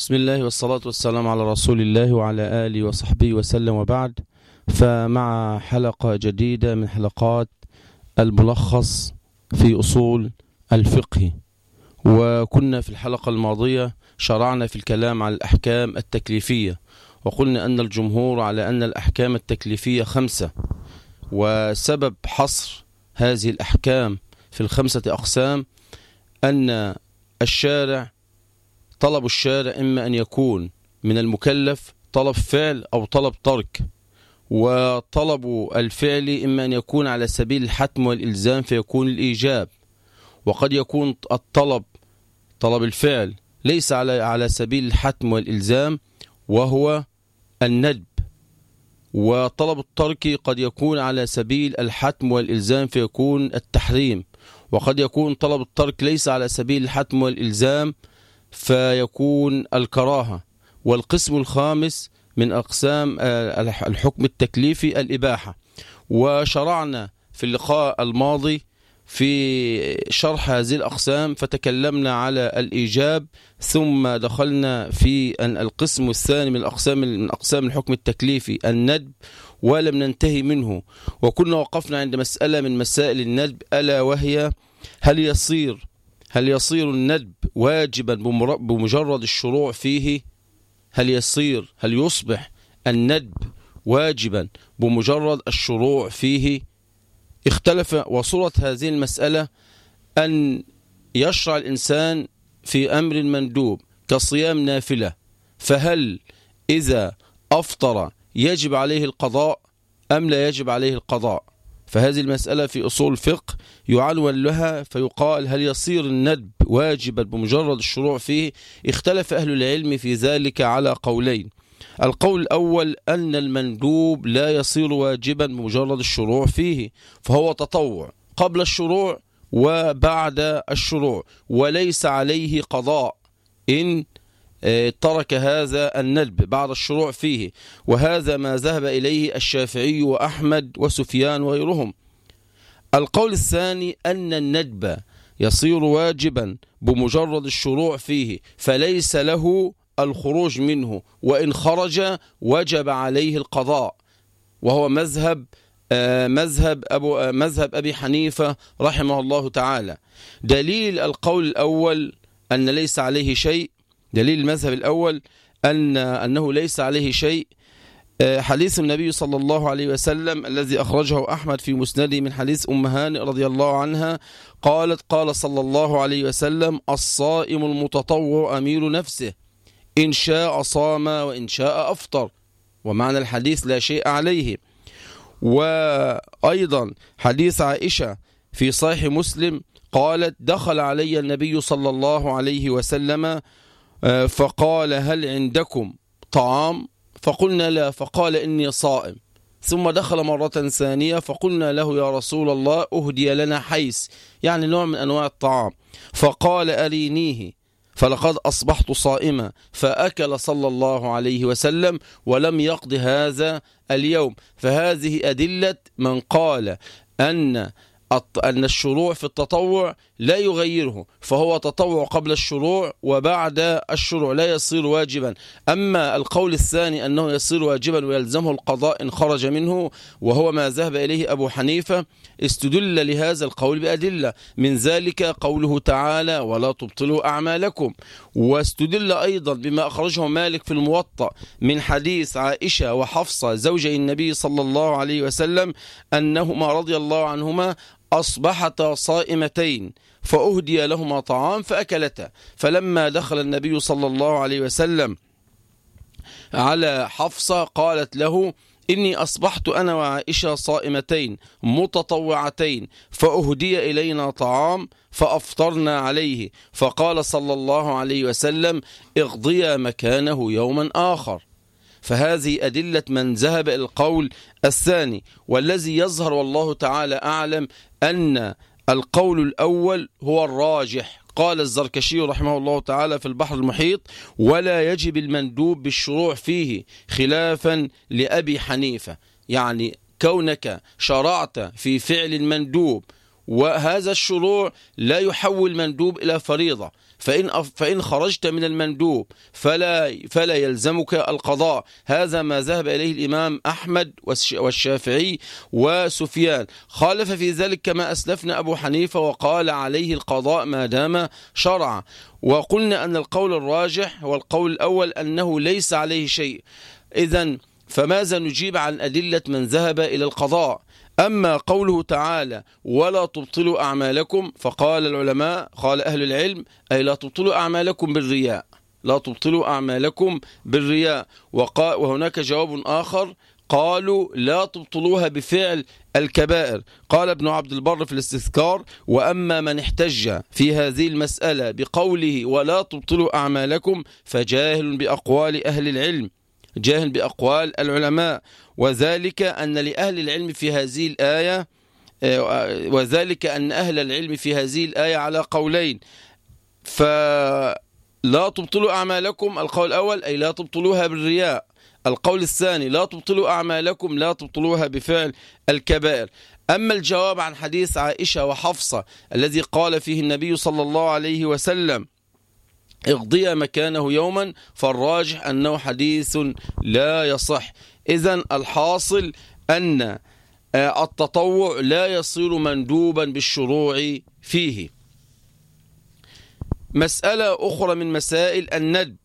بسم الله والصلاة والسلام على رسول الله وعلى آله وصحبه وسلم وبعد. فمع حلقة جديدة من حلقات الملخص في أصول الفقه. وكنا في الحلقة الماضية شرعنا في الكلام عن الأحكام التكليفية. وقلنا أن الجمهور على أن الأحكام التكليفية خمسة. وسبب حصر هذه الأحكام في الخمسة أقسام أن الشارع طلب الشارع إما أن يكون من المكلف طلب فعل أو طلب ترك وطلب الفعل إما أن يكون على سبيل الحتم والإلزام فيكون الإيجاب. وقد يكون الطلب طلب الفعل ليس على على سبيل الحتم والإلزام وهو الندب. وطلب الترك قد يكون على سبيل الحتم والإلزام فيكون التحريم. وقد يكون طلب الترك ليس على سبيل الحتم والإلزام فيكون الكراهة. والقسم الخامس من أقسام الحكم التكليفي الإباحة. وشرعنا في اللقاء الماضي في شرح هذه الأقسام فتكلمنا على الإيجاب ثم دخلنا في القسم الثاني من الأقسام من أقسام الحكم التكليفي الندب ولم ننتهي منه. وكنا وقفنا عند مسألة من مسائل الندب ألا وهي هل يصير هل يصير الندب واجبا بمجرد الشروع فيه؟ هل يصير هل يصبح الندب واجبا بمجرد الشروع فيه؟ اختلف وصورة هذه المسألة أن يشرع الإنسان في أمر مندوب كصيام نافلة فهل إذا أفطر يجب عليه القضاء أم لا يجب عليه القضاء؟ فهذه المسألة في أصول الفقه يعنون لها فيقال هل يصير الندب واجبا بمجرد الشروع فيه؟ اختلف أهل العلم في ذلك على قولين. القول الأول أن المندوب لا يصير واجبا بمجرد الشروع فيه فهو تطوع قبل الشروع وبعد الشروع وليس عليه قضاء. إن ترك هذا الندب بعد الشروع فيه. وهذا ما ذهب إليه الشافعي وأحمد وسفيان وغيرهم. القول الثاني أن الندب يصير واجبا بمجرد الشروع فيه فليس له الخروج منه وإن خرج وجب عليه القضاء. وهو مذهب مذهب أبو مذهب أبي حنيفة رحمه الله تعالى. دليل القول الأول أن ليس عليه شيء دليل المذهب الأول أن أنه ليس عليه شيء. حديث النبي صلى الله عليه وسلم الذي أخرجه أحمد في مسنده من حديث أم هانئ رضي الله عنها قالت قال صلى الله عليه وسلم الصائم المتطوع أمير نفسه إن شاء صام وإن شاء أفطر. ومعنى الحديث لا شيء عليه. وأيضا حديث عائشة في صحيح مسلم قالت دخل علي النبي صلى الله عليه وسلم فقال هل عندكم طعام؟ فقلنا لا فقال إني صائم. ثم دخل مرة ثانية فقلنا له يا رسول الله أهدي لنا حيس يعني نوع من أنواع الطعام. فقال أرينيه فلقد أصبحت صائما فأكل صلى الله عليه وسلم ولم يقض هذا اليوم. فهذه أدلة من قال أن أن الشروع في التطوع لا يغيره فهو تطوع قبل الشروع وبعد الشروع لا يصير واجبا. أما القول الثاني أنه يصير واجبا ويلزمه القضاء إن خرج منه وهو ما ذهب إليه أبو حنيفة استدل لهذا القول بأدلة. من ذلك قوله تعالى ولا تبطلوا أعمالكم واستدل أيضا بما أخرجه مالك في الموطأ من حديث عائشة وحفصة زوجي النبي صلى الله عليه وسلم أنهما رضي الله عنهما أصبحتا صائمتين فأهدي لهما طعام فأكلتا. فلما دخل النبي صلى الله عليه وسلم على حفصة قالت له إني أصبحت أنا وعائشة صائمتين متطوعتين فأهدي إلينا طعام فأفطرنا عليه. فقال صلى الله عليه وسلم اغضيا مكانه يوما آخر. فهذه أدلة من ذهب إلى القول الثاني والذي يظهر والله تعالى أعلم أن القول الأول هو الراجح. قال الزركشي رحمه الله تعالى في البحر المحيط ولا يجب المندوب بالشروع فيه خلافا لأبي حنيفة. يعني كونك شرعت في فعل المندوب وهذا الشروع لا يحول مندوب إلى فريضة. فإن, فإن خرجت من المندوب فلا, فلا يلزمك القضاء. هذا ما ذهب إليه الإمام أحمد والشافعي وسفيان. خالف في ذلك كما أسلفنا أبو حنيفة وقال عليه القضاء ما دام شرع وقلنا أن القول الراجح هو القول الأول أنه ليس عليه شيء. إذا فماذا نجيب عن أدلة من ذهب إلى القضاء؟ أما قوله تعالى ولا تبطلوا أعمالكم فقال العلماء قال أهل العلم أي لا تبطلوا أعمالكم بالرياء لا تبطلوا أعمالكم بالرياء. وهناك جواب آخر قالوا لا تبطلوها بفعل الكبائر. قال ابن عبد البر في الاستذكار وأما من احتج في هذه المسألة بقوله ولا تبطلوا أعمالكم فجاهل بأقوال أهل العلم. جاهل بأقوال العلماء. وذلك أن لأهل العلم في هذه الآية آه، وذلك أن أهل العلم في هذه الآية على قولين. فلا تبطلوا أعمالكم القول الأول أي لا تبطلوها بالرياء. القول الثاني لا تبطلوا أعمالكم لا تبطلوها بفعل الكبائر. أما الجواب عن حديث عائشة وحفصة الذي قال فيه النبي صلى الله عليه وسلم اغضي مكانه يوما فالراجح أنه حديث لا يصح. إذا الحاصل أن آه، التطوع لا يصير مندوبا بالشروع فيه. مسألة أخرى من مسائل الندب.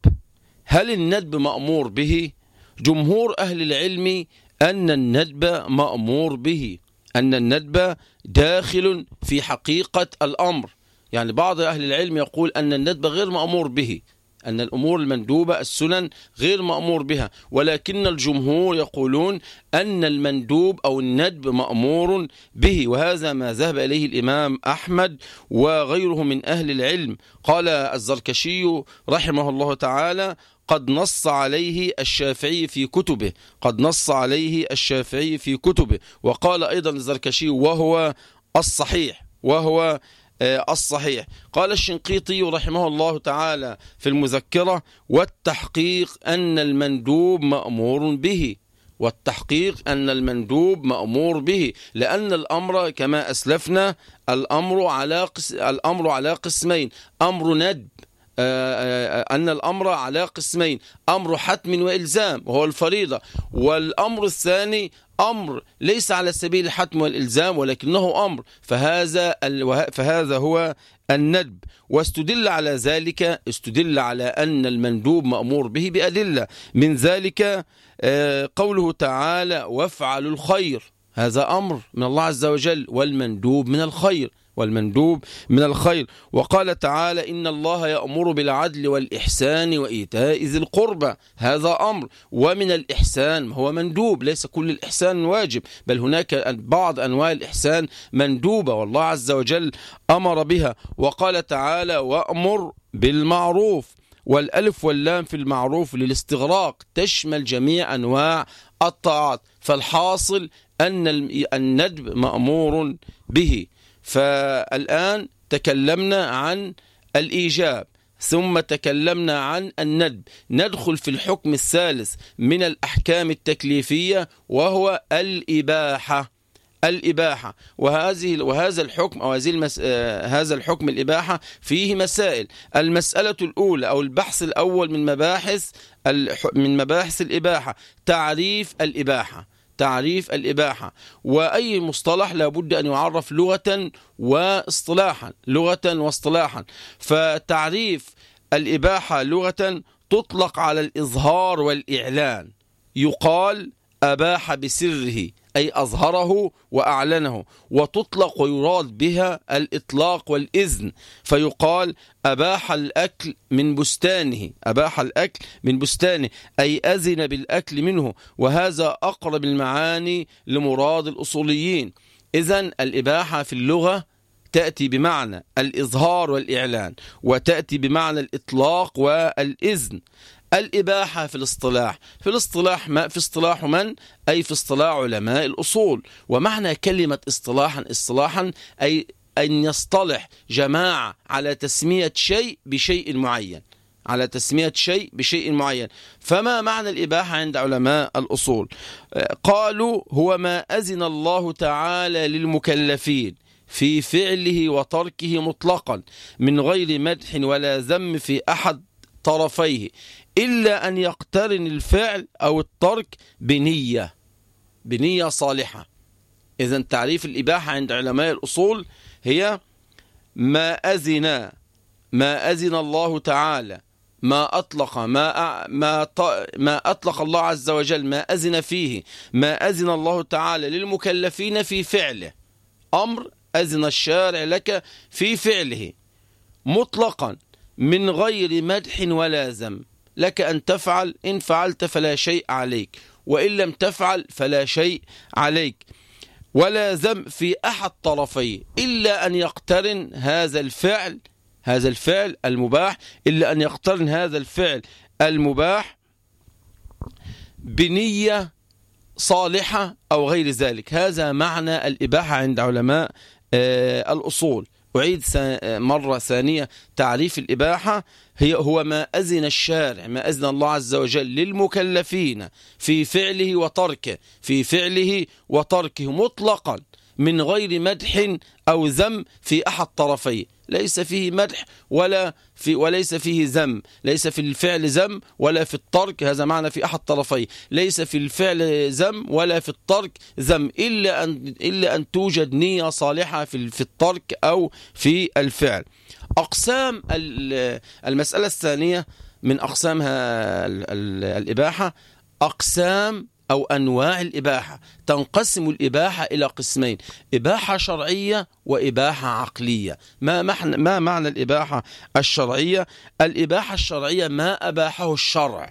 هل الندب مأمور به؟ جمهور أهل العلم أن الندب مأمور به أن الندب داخل في حقيقة الأمر. يعني بعض أهل العلم يقول أن الندب غير مأمور به أن الأمور المندوبة السنن غير مأمور بها ولكن الجمهور يقولون أن المندوب أو الندب مأمور به وهذا ما ذهب إليه الإمام أحمد وغيره من أهل العلم. قال الزركشي رحمه الله تعالى قد نص عليه الشافعي في كتبه قد نص عليه الشافعي في كتبه وقال أيضا الزركشي وهو الصحيح وهو الصحيح. قال الشنقيطي رحمه الله تعالى في المذكرة والتحقيق أن المندوب مأمور به. والتحقيق أن المندوب مأمور به لأن الأمر كما أسلفنا الأمر على الأمر على قسمين أمر ندب. آه، آه، أن الأمر على قسمين أمر حتم وإلزام وهو الفريضة والأمر الثاني أمر ليس على سبيل الحتم والإلزام ولكنه أمر فهذا, فهذا هو الندب. واستدل على ذلك استدل على أن المندوب مأمور به بأدلة. من ذلك آه، قوله تعالى وافعلوا الخير. هذا أمر من الله عز وجل والمندوب من الخير. والمندوب من الخير. وقال تعالى إن الله يأمر بالعدل والإحسان وإيتاء ذي القربى. هذا أمر. ومن الإحسان هو مندوب. ليس كل الإحسان واجب بل هناك بعض أنواع الإحسان مندوبة والله عز وجل أمر بها. وقال تعالى وأمر بالمعروف والألف واللام في المعروف للاستغراق. تشمل جميع أنواع الطاعات. فالحاصل أن الندب مأمور به. فالآن تكلمنا عن الإيجاب ثم تكلمنا عن الندب. ندخل في الحكم الثالث من الأحكام التكليفية وهو الإباحة. الإباحة. وهذه وهذا الحكم أو هذه المس... آه، هذا الحكم الإباحة فيه مسائل. المسألة الأولى أو البحث الأول من مباحث من مباحث الإباحة تعريف الإباحة. تعريف الإباحة. وأي مصطلح لابد أن يعرف لغة واصطلاحا لغة واصطلاحا. فتعريف الإباحة لغة تطلق على الإظهار والإعلان. يقال أباح بسره. أي أظهره وأعلنه وتطلق ويراد بها الإطلاق والإذن. فيقال أباح الأكل من بستانه أباح الأكل من بستانه أي أذن بالأكل منه. وهذا أقرب المعاني لمراد الأصوليين. إذا الإباحة في اللغة تأتي بمعنى الإظهار والإعلان وتأتي بمعنى الإطلاق والإذن. الإباحة في الاصطلاح. في الاصطلاح ما في اصطلاح من؟ أي في اصطلاح علماء الأصول. ومعنى كلمة اصطلاحا اصطلاحا أي أن يصطلح جماعة على تسمية شيء بشيء معين. على تسمية شيء بشيء معين. فما معنى الإباحة عند علماء الأصول؟ قالوا هو ما أذن الله تعالى للمكلفين في فعله وتركه مطلقا من غير مدح ولا ذم في أحد طرفيه. إلا أن يقترن الفعل أو الترك بنية بنية صالحة. إذا تعريف الإباحة عند علماء الأصول هي ما أذن ما أذن الله تعالى ما أطلق ما ما ما أطلق الله عز وجل ما أذن فيه ما أذن الله تعالى للمكلفين في فعله. أمر أذن الشارع لك في فعله مطلقا من غير مدح ولا ذم. لك أن تفعل إن فعلت فلا شيء عليك وإن لم تفعل فلا شيء عليك. ولا ذم في أحد طرفيه إلا أن يقترن هذا الفعل هذا الفعل المباح إلا أن يقترن هذا الفعل المباح بنية صالحة أو غير ذلك. هذا معنى الإباحة عند علماء آه، الأصول. أعيد مرة ثانية تعريف الإباحة. هي هو ما أذن الشارع ما أذن الله عز وجل للمكلفين في فعله وتركه في فعله وتركه مطلقا من غير مدح أو ذم في أحد طرفيه. ليس فيه مدح ولا في وليس فيه ذم. ليس في الفعل ذم ولا في الترك هذا معنى في أحد طرفيه ليس في الفعل ذم ولا في الترك ذم. إلا أن, إلا أن توجد نية صالحة في, في الترك أو في الفعل. أقسام المسألة الثانية من أقسامها الإباحة أقسام أو أنواع الإباحة. تنقسم الإباحة إلى قسمين إباحة شرعية وإباحة عقلية. ما, معنى, ما معنى الإباحة الشرعية؟ الإباحة الشرعية ما أباحه الشرع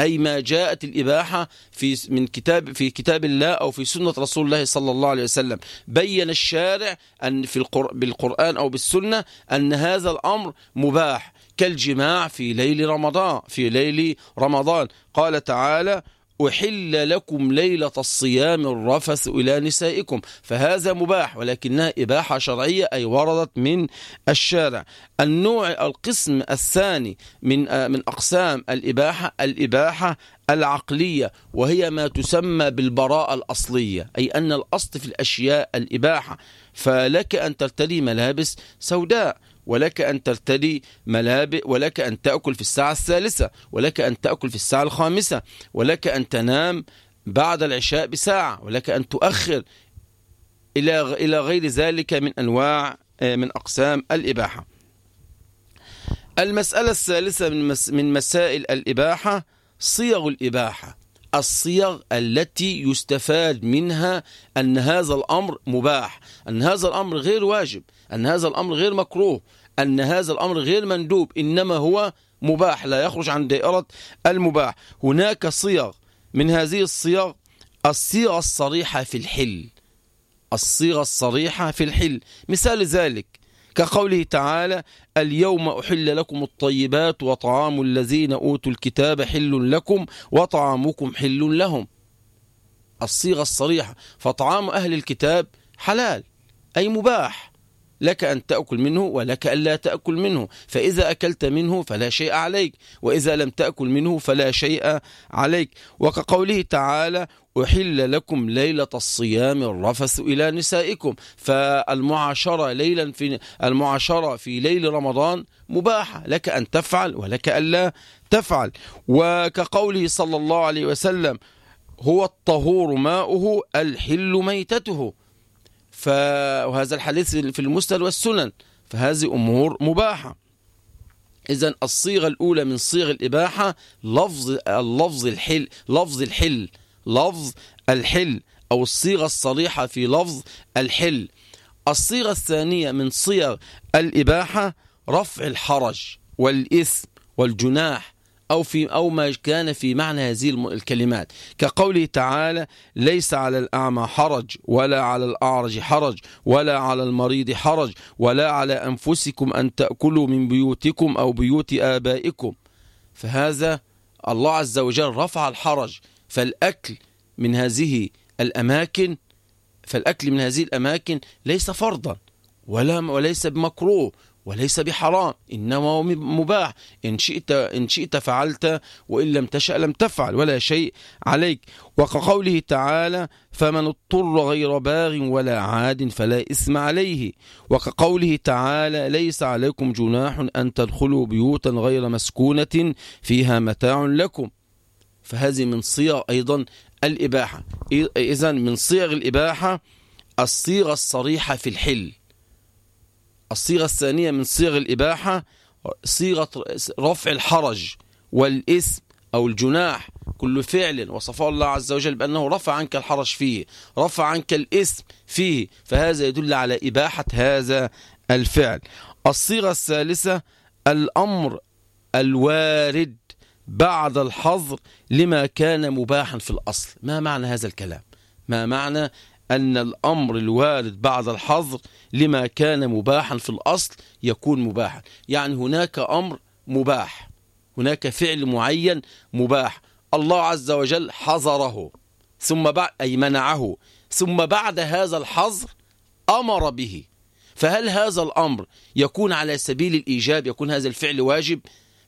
أي ما جاءت الإباحة في من كتاب في كتاب الله أو في سنة رسول الله صلى الله عليه وسلم. بين الشارع أن في بالقرآن أو بالسنة أن هذا الأمر مباح كالجماع في ليل رمضان في ليل رمضان. قال تعالى أحل لكم ليلة الصيام الرفث إلى نسائكم فهذا مباح ولكنها إباحة شرعية أي وردت من الشارع. النوع القسم الثاني من من أقسام الإباحة الإباحة العقلية وهي ما تسمى بالبراءة الأصلية أي أن الأصل في الأشياء الإباحة فلك أن ترتدي ملابس سوداء. ولك أن ترتدي ملابس ولك أن تأكل في الساعة الثالثة ولك أن تأكل في الساعة الخامسة ولك أن تنام بعد العشاء بساعة ولك أن تؤخر إلى إلى غير ذلك من أنواع آه، من أقسام الإباحة. المسألة الثالثة من من مسائل الإباحة صيغ الإباحة. الصيغ التي يستفاد منها أن هذا الأمر مباح أن هذا الأمر غير واجب. أن هذا الأمر غير مكروه أن هذا الأمر غير مندوب إنما هو مباح لا يخرج عن دائرة المباح. هناك صيغ من هذه الصيغ الصيغة الصريحة في الحل. الصيغة الصريحة في الحل. مثال ذلك كقوله تعالى اليوم أحل لكم الطيبات وطعام الذين أوتوا الكتاب حل لكم وطعامكم حل لهم. الصيغة الصريحة. فطعام أهل الكتاب حلال أي مباح. لك أن تأكل منه ولك أن لا تأكل منه. فإذا أكلت منه فلا شيء عليك. وإذا لم تأكل منه فلا شيء عليك. وكقوله تعالى أحل لكم ليلة الصيام الرفث إلى نسائكم. فالمعاشرة ليلا في المعاشرة في ليل رمضان مباحة. لك أن تفعل ولك أن لا تفعل. وكقوله صلى الله عليه وسلم هو الطهور ماؤه الحل ميتته. فهذا الحديث في المسند والسنن فهذه أمور مباحة. إذا الصيغة الأولى من صيغ الإباحة لفظ اللفظ الحل لفظ الحل لفظ الحل أو الصيغة الصريحة في لفظ الحل. الصيغة الثانية من صيغ الإباحة رفع الحرج والإثم والجناح أو, في أو ما كان في معنى هذه الكلمات. كقوله تعالى ليس على الأعمى حرج ولا على الأعرج حرج ولا على المريض حرج ولا على أنفسكم أن تأكلوا من بيوتكم أو بيوت آبائكم. فهذا الله عز وجل رفع الحرج. فالأكل من هذه الأماكن فالأكل من هذه الأماكن ليس فرضا ولا وليس بمكروه. وليس بحرام إنما مباح. إن شئت, إن شئت فعلت وإن لم تشأ لم تفعل ولا شيء عليك. وكقوله تعالى فمن اضطر غير باغ ولا عاد فلا إثم عليه. وكقوله تعالى ليس عليكم جناح أن تدخلوا بيوتا غير مسكونة فيها متاع لكم. فهذه من صيغ أيضا الإباحة. إذا من صيغ الإباحة الصيغة الصريحة في الحل. الصيغة الثانية من صيغ الإباحة صيغة رفع الحرج والإثم أو الجناح كل فعل وصفه الله عز وجل بأنه رفع عنك الحرج فيه رفع عنك الإثم فيه فهذا يدل على إباحة هذا الفعل. الصيغة الثالثة الأمر الوارد بعد الحظر لما كان مباحا في الأصل. ما معنى هذا الكلام؟ ما معنى أن الأمر الوارد بعد الحظر لما كان مباحا في الأصل يكون مباحا. يعني هناك أمر مباح. هناك فعل معين مباح. الله عز وجل حظره ثم بعد أي منعه ثم بعد هذا الحظر أمر به. فهل هذا الأمر يكون على سبيل الإيجاب يكون هذا الفعل واجب؟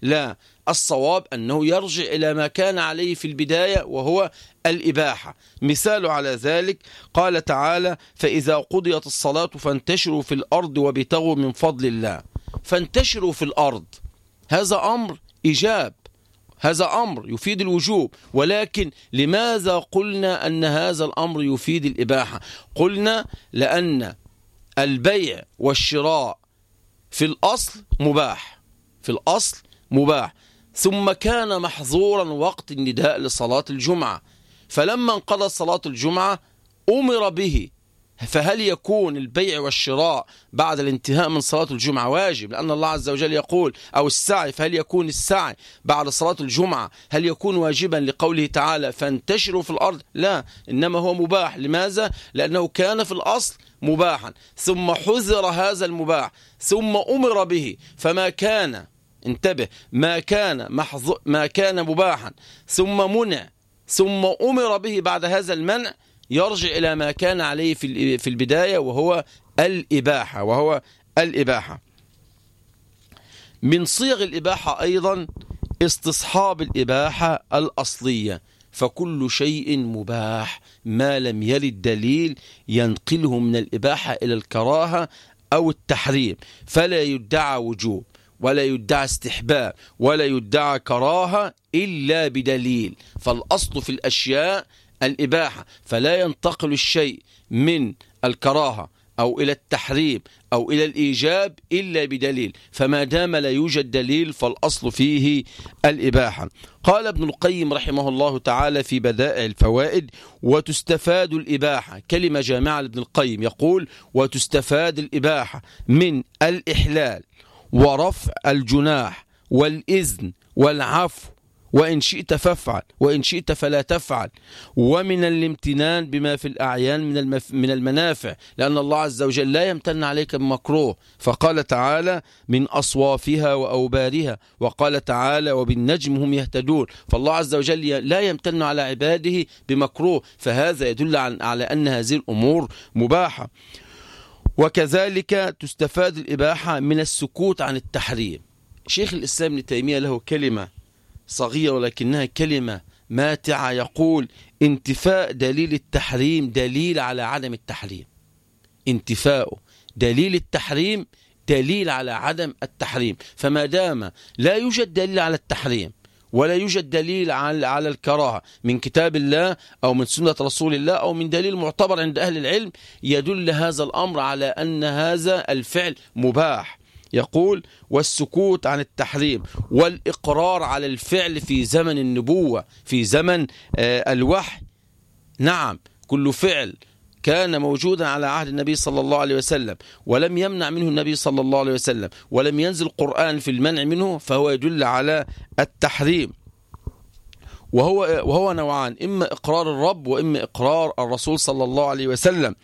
لا. الصواب أنه يرجع إلى ما كان عليه في البداية وهو الإباحة. مثال على ذلك قال تعالى فإذا قضيت الصلاة فانتشروا في الأرض وابتغوا من فضل الله. فانتشروا في الأرض. هذا أمر إيجاب. هذا أمر يفيد الوجوب. ولكن لماذا قلنا أن هذا الأمر يفيد الإباحة؟ قلنا لأن البيع والشراء في الأصل مباح. في الأصل مباح. ثم كان محظورا وقت النداء لصلاة الجمعة. فلما انقضت صلاة الجمعة أمر به. فهل يكون البيع والشراء بعد الانتهاء من صلاة الجمعة واجب؟ لأن الله عز وجل يقول أو السعي فهل يكون السعي بعد صلاة الجمعة هل يكون واجبا لقوله تعالى فانتشروا في الأرض؟ لا إنما هو مباح. لماذا؟ لأنه كان في الأصل مباحا. ثم حذر هذا المباح ثم أمر به. فما كان انتبه ما كان محظ ما كان مباحا. ثم منع ثم أمر به بعد هذا المنع يرجع إلى ما كان عليه في في البداية وهو الإباحة وهو الإباحة. من صيغ الإباحة أيضا استصحاب الإباحة الأصلية. فكل شيء مباح ما لم يرد دليل ينقله من الإباحة إلى الكراهة أو التحريم. فلا يدعى وجوب. ولا يدعى استحباب ولا يدعى كراهة إلا بدليل. فالأصل في الأشياء الإباحة فلا ينتقل الشيء من الكراهة أو إلى التحريم أو إلى الإيجاب إلا بدليل. فما دام لا يوجد دليل فالأصل فيه الإباحة. قال ابن القيم رحمه الله تعالى في بدائع الفوائد وتستفاد الإباحة. كلمة جامعة لابن القيم يقول وتستفاد الإباحة من الإحلال. ورفع الجناح والإذن والعفو وإن شئت فافعل وإن شئت فلا تفعل. ومن الامتنان بما في الأعيان من, المف من المنافع لأن الله عز وجل لا يمتن عليك بمكروه. فقال تعالى من أصوافها وأوبارها وقال تعالى وبالنجم هم يهتدون فالله عز وجل لا يمتن على عباده بمكروه. فهذا يدل على أن هذه الأمور مباحة. وكذلك تستفاد الإباحة من السكوت عن التحريم. شيخ الإسلام ابن تيمية له كلمة صغيرة ولكنها كلمة ماتعة يقول انتفاء دليل التحريم دليل على عدم التحريم. انتفاء دليل التحريم دليل على عدم التحريم. فما دام لا يوجد دليل على التحريم ولا يوجد دليل على الكراهة من كتاب الله أو من سنة رسول الله أو من دليل معتبر عند أهل العلم يدل هذا الأمر على أن هذا الفعل مباح. يقول والسكوت عن التحريم والإقرار على الفعل في زمن النبوة في زمن آه، الوحي. نعم كل فعل كان موجودا على عهد النبي صلى الله عليه وسلم ولم يمنع منه النبي صلى الله عليه وسلم ولم ينزل قرآن في المنع منه فهو يدل على التحريم. وهو وهو نوعان إما إقرار الرب وإما إقرار الرسول صلى الله عليه وسلم.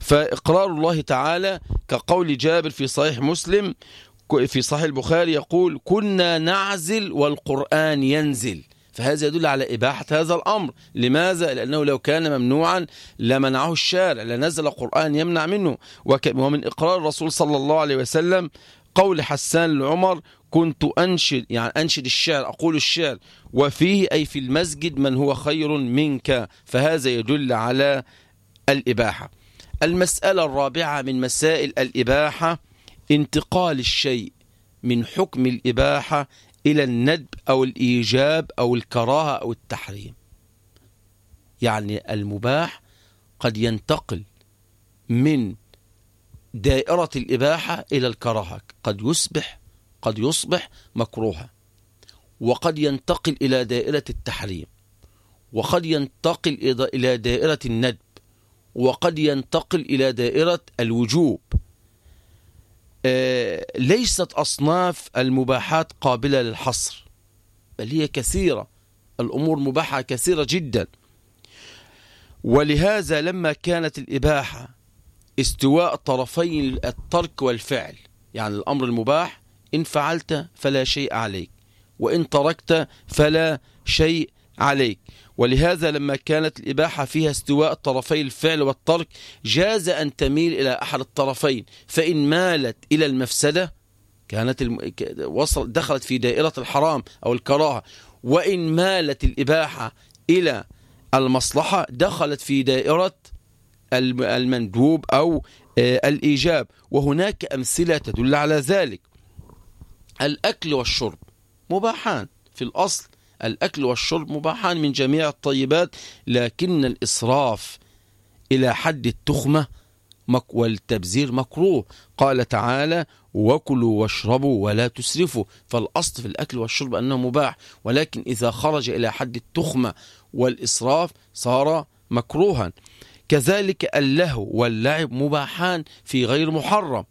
فإقرار الله تعالى كقول جابر في صحيح مسلم في صحيح البخاري يقول كنا نعزل والقرآن ينزل. فهذا يدل على إباحة هذا الأمر. لماذا؟ لأنه لو كان ممنوعا لمنعه الشارع لنزل قرآن يمنع منه. ومن إقرار الرسول صلى الله عليه وسلم قول حسان لعمر كنت أنشد يعني أنشد الشعر أقول الشعر وفيه أي في المسجد من هو خير منك. فهذا يدل على الإباحة. المسألة الرابعة من مسائل الإباحة انتقال الشيء من حكم الإباحة إلى الندب أو الإيجاب أو الكراهة أو التحريم. يعني المباح قد ينتقل من دائرة الإباحة إلى الكراهة. قد يصبح قد يصبح مكروها وقد ينتقل إلى دائرة التحريم. وقد ينتقل إلى دائرة الندب. وقد ينتقل إلى دائرة الوجوب. ليست أصناف المباحات قابلة للحصر بل هي كثيرة الأمور مباحة كثيرة جدا. ولهذا لما كانت الإباحة استواء طرفي الترك والفعل يعني الأمر المباح إن فعلت فلا شيء عليك وإن تركت فلا شيء عليك. ولهذا لما كانت الإباحة فيها استواء طرفي الفعل والترك جاز أن تميل إلى أحد الطرفين فإن مالت إلى المفسدة كانت الم... وصل دخلت في دائرة الحرام أو الكراهة. وإن مالت الإباحة إلى المصلحة دخلت في دائرة المندوب أو آه، الإيجاب. وهناك أمثلة تدل على ذلك. الأكل والشرب مباحان في الأصل. الأكل والشرب مباحان من جميع الطيبات لكن الإسراف إلى حد التخمة والتبذير مكروه. قال تعالى وكلوا واشربوا ولا تسرفوا فالأصل في الأكل والشرب أنه مباح ولكن إذا خرج إلى حد التخمة والإسراف صار مكروها. كذلك اللهو واللعب مباحان في غير محرم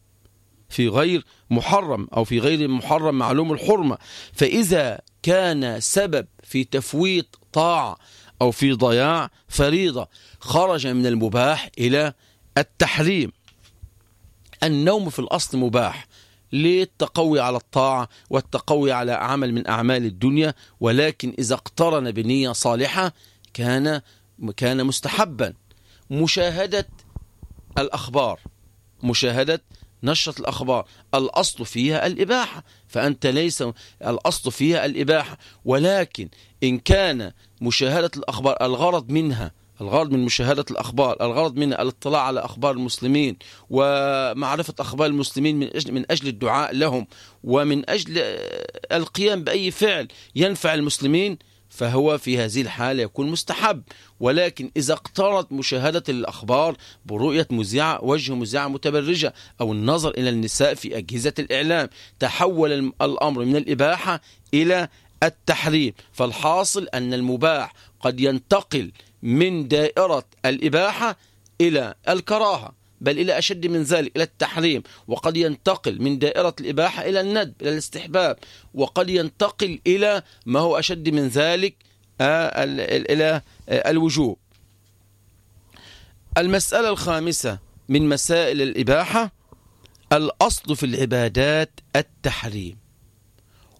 في غير محرم أو في غير محرم معلوم الحرمة. فإذا كان سبب في تفويت طاعة أو في ضياع فريضة خرج من المباح إلى التحريم. النوم في الأصل مباح للتقوي على الطاعة والتقوي على عمل من أعمال الدنيا ولكن إذا اقترن بنية صالحة كان كان مستحبا. مشاهدة الأخبار مشاهدة نشرة الأخبار. الأصل فيها الإباحة. فأنت ليس الأصل فيها الإباحة. ولكن إن كان مشاهدة الأخبار الغرض منها الغرض من مشاهدة الأخبار الغرض من الاطلاع على أخبار المسلمين ومعرفة أخبار المسلمين من أجل, من أجل الدعاء لهم ومن أجل القيام بأي فعل ينفع المسلمين فهو في هذه الحالة يكون مستحب. ولكن إذا اقترت مشاهدة الأخبار برؤية مذيعة وجه مذيعة متبرجة أو النظر إلى النساء في أجهزة الإعلام تحول الأمر من الإباحة إلى التحريم. فالحاصل أن المباح قد ينتقل من دائرة الإباحة إلى الكراهة. بل إلى أشد من ذلك إلى التحريم. وقد ينتقل من دائرة الإباحة إلى الندب إلى الاستحباب. وقد ينتقل إلى ما هو أشد من ذلك آه، إلى آه، الوجوب. المسألة الخامسة من مسائل الإباحة الأصل في العبادات التحريم.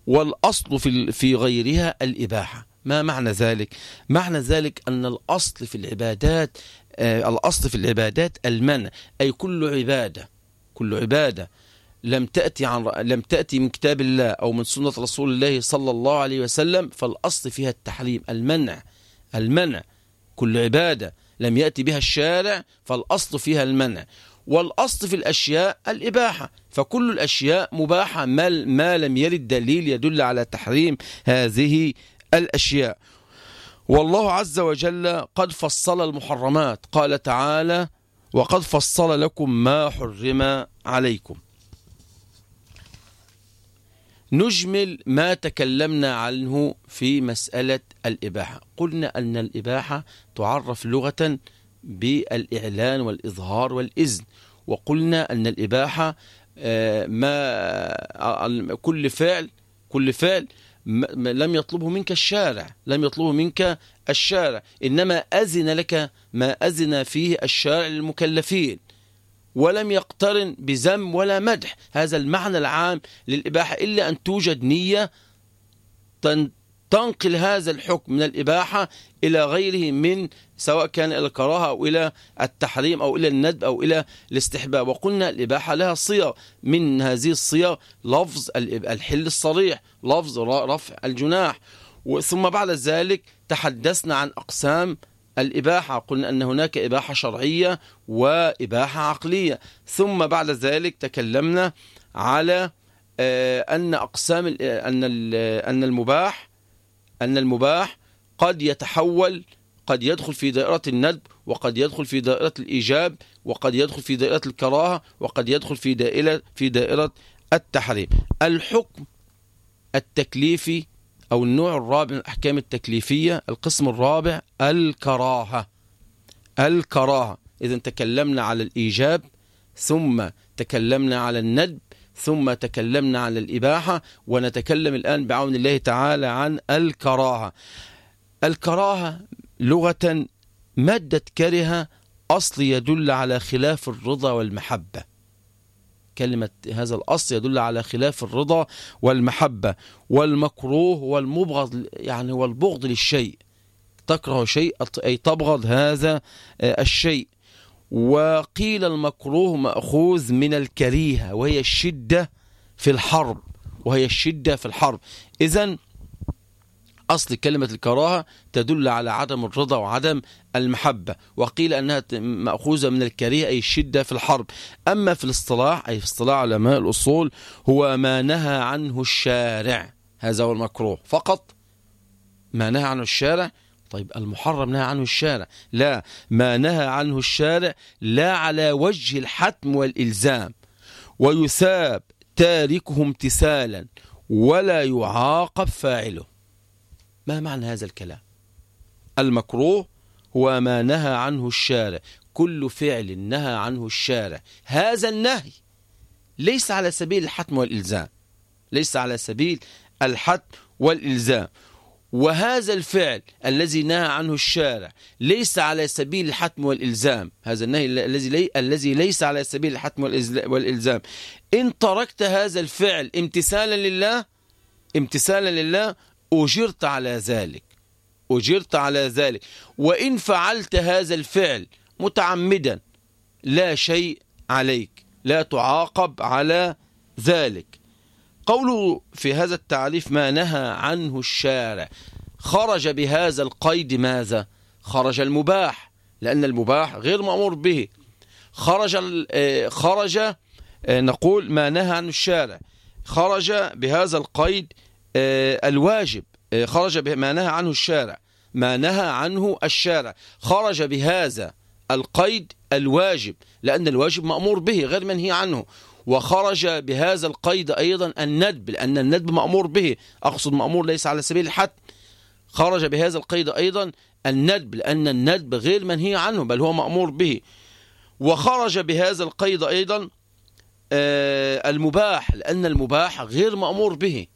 والأصل في غيرها الإباحة. ما معنى ذلك؟ معنى ذلك أن الأصل في العبادات الأصل في العبادات المنع أي كل عبادة كل عبادة لم تأتي عن لم تأتي من كتاب الله أو من سنة رسول الله صلى الله عليه وسلم فالأصل فيها التحريم المنع المنع. كل عبادة لم يأتي بها الشارع فالأصل فيها المنع. والأصل في الأشياء الإباحة فكل الأشياء مباحة ما, ما لم يرد دليل يدل على تحريم هذه الأشياء. والله عز وجل قد فصل المحرمات. قال تعالى وقد فصل لكم ما حرم عليكم. نجمل ما تكلمنا عنه في مسألة الإباحة. قلنا أن الإباحة تعرف لغة بالإعلان والإظهار والإذن. وقلنا أن الإباحة آه، ما كل فعل كل فعل لم يطلبه منك الشارع لم يطلبه منك الشارع. إنما أذن لك ما أذن فيه الشارع للمكلفين. ولم يقترن بذم ولا مدح. هذا المعنى العام للإباحة. إلا أن توجد نية تنقل هذا الحكم من الإباحة إلى غيره من سواء كان إلى الكراهة أو إلى التحريم أو إلى الندب أو إلى الاستحباب. وقلنا الإباحة لها صيغ من هذه الصيغ لفظ الحل الصريح لفظ رفع الجناح. ثم بعد ذلك تحدثنا عن أقسام الإباحة. قلنا أن هناك إباحة شرعية وإباحة عقلية. ثم بعد ذلك تكلمنا على آه، أن أقسام أن أن المباح أن المباح قد يتحول قد يدخل في دائرة الندب وقد يدخل في دائرة الإيجاب وقد يدخل في دائرة الكراهة وقد يدخل في دائرة في دائرة التحريم. الحكم التكليفي أو النوع الرابع من الأحكام التكليفية القسم الرابع الكراهة. الكراهة. إذا تكلمنا على الإيجاب ثم تكلمنا على الندب ثم تكلمنا عن الإباحة ونتكلم الآن بعون الله تعالى عن الكراهة. الكراهة لغة مادة كره أصل يدل على خلاف الرضا والمحبة. كلمة هذا الأصل يدل على خلاف الرضا والمحبة. والمكروه والمبغض يعني والبغض للشيء. تكره شيء أي تبغض هذا الشيء. وقيل المكروه مأخوذ من الكريهة وهي الشدة في الحرب وهي الشدة في الحرب. إذا أصل كلمة الكراهة تدل على عدم الرضا وعدم المحبة وقيل أنها مأخوذة من الكريهة أي الشدة في الحرب. أما في الاصطلاح أي في اصطلاح علماء الأصول هو ما نهى عنه الشارع هذا هو المكروه. فقط ما نهى عنه الشارع طيب المحرم نهى عنه الشارع. لا ما نهى عنه الشارع لا على وجه الحتم والإلزام. ويثاب تاركه امتثالا ولا يعاقب فاعله. ما معنى هذا الكلام؟ المكروه هو ما نهى عنه الشارع. كل فعل نهى عنه الشارع. هذا النهي ليس على سبيل الحتم والإلزام. ليس على سبيل الحتم والإلزام. وهذا الفعل الذي نهى عنه الشارع ليس على سبيل الحتم والإلزام. هذا النهي الذي لي الذي ليس على سبيل الحتم والإلزام. إن تركت هذا الفعل امتثالا لله امتثالا لله أجرت على ذلك. أجرت على ذلك. وإن فعلت هذا الفعل متعمدا لا شيء عليك لا تعاقب على ذلك. قوله في هذا التعريف ما نهى عنه الشارع. خرج بهذا القيد ماذا؟ خرج المباح لأن المباح غير مأمور به. خرج آه، خرج آه، نقول ما نهى عنه الشارع. خرج بهذا القيد آه، الواجب. خرج ما نهى عنه الشارع. ما نهى عنه الشارع. خرج بهذا القيد الواجب لأن الواجب مأمور به غير منهي عنه. وخرج بهذا القيد أيضا الندب لأن الندب مأمور به. أقصد مأمور ليس على سبيل الحد. خرج بهذا القيد أيضا الندب لأن الندب غير منهي عنه بل هو مأمور به. وخرج بهذا القيد أيضا آه، المباح لأن المباح غير مأمور به.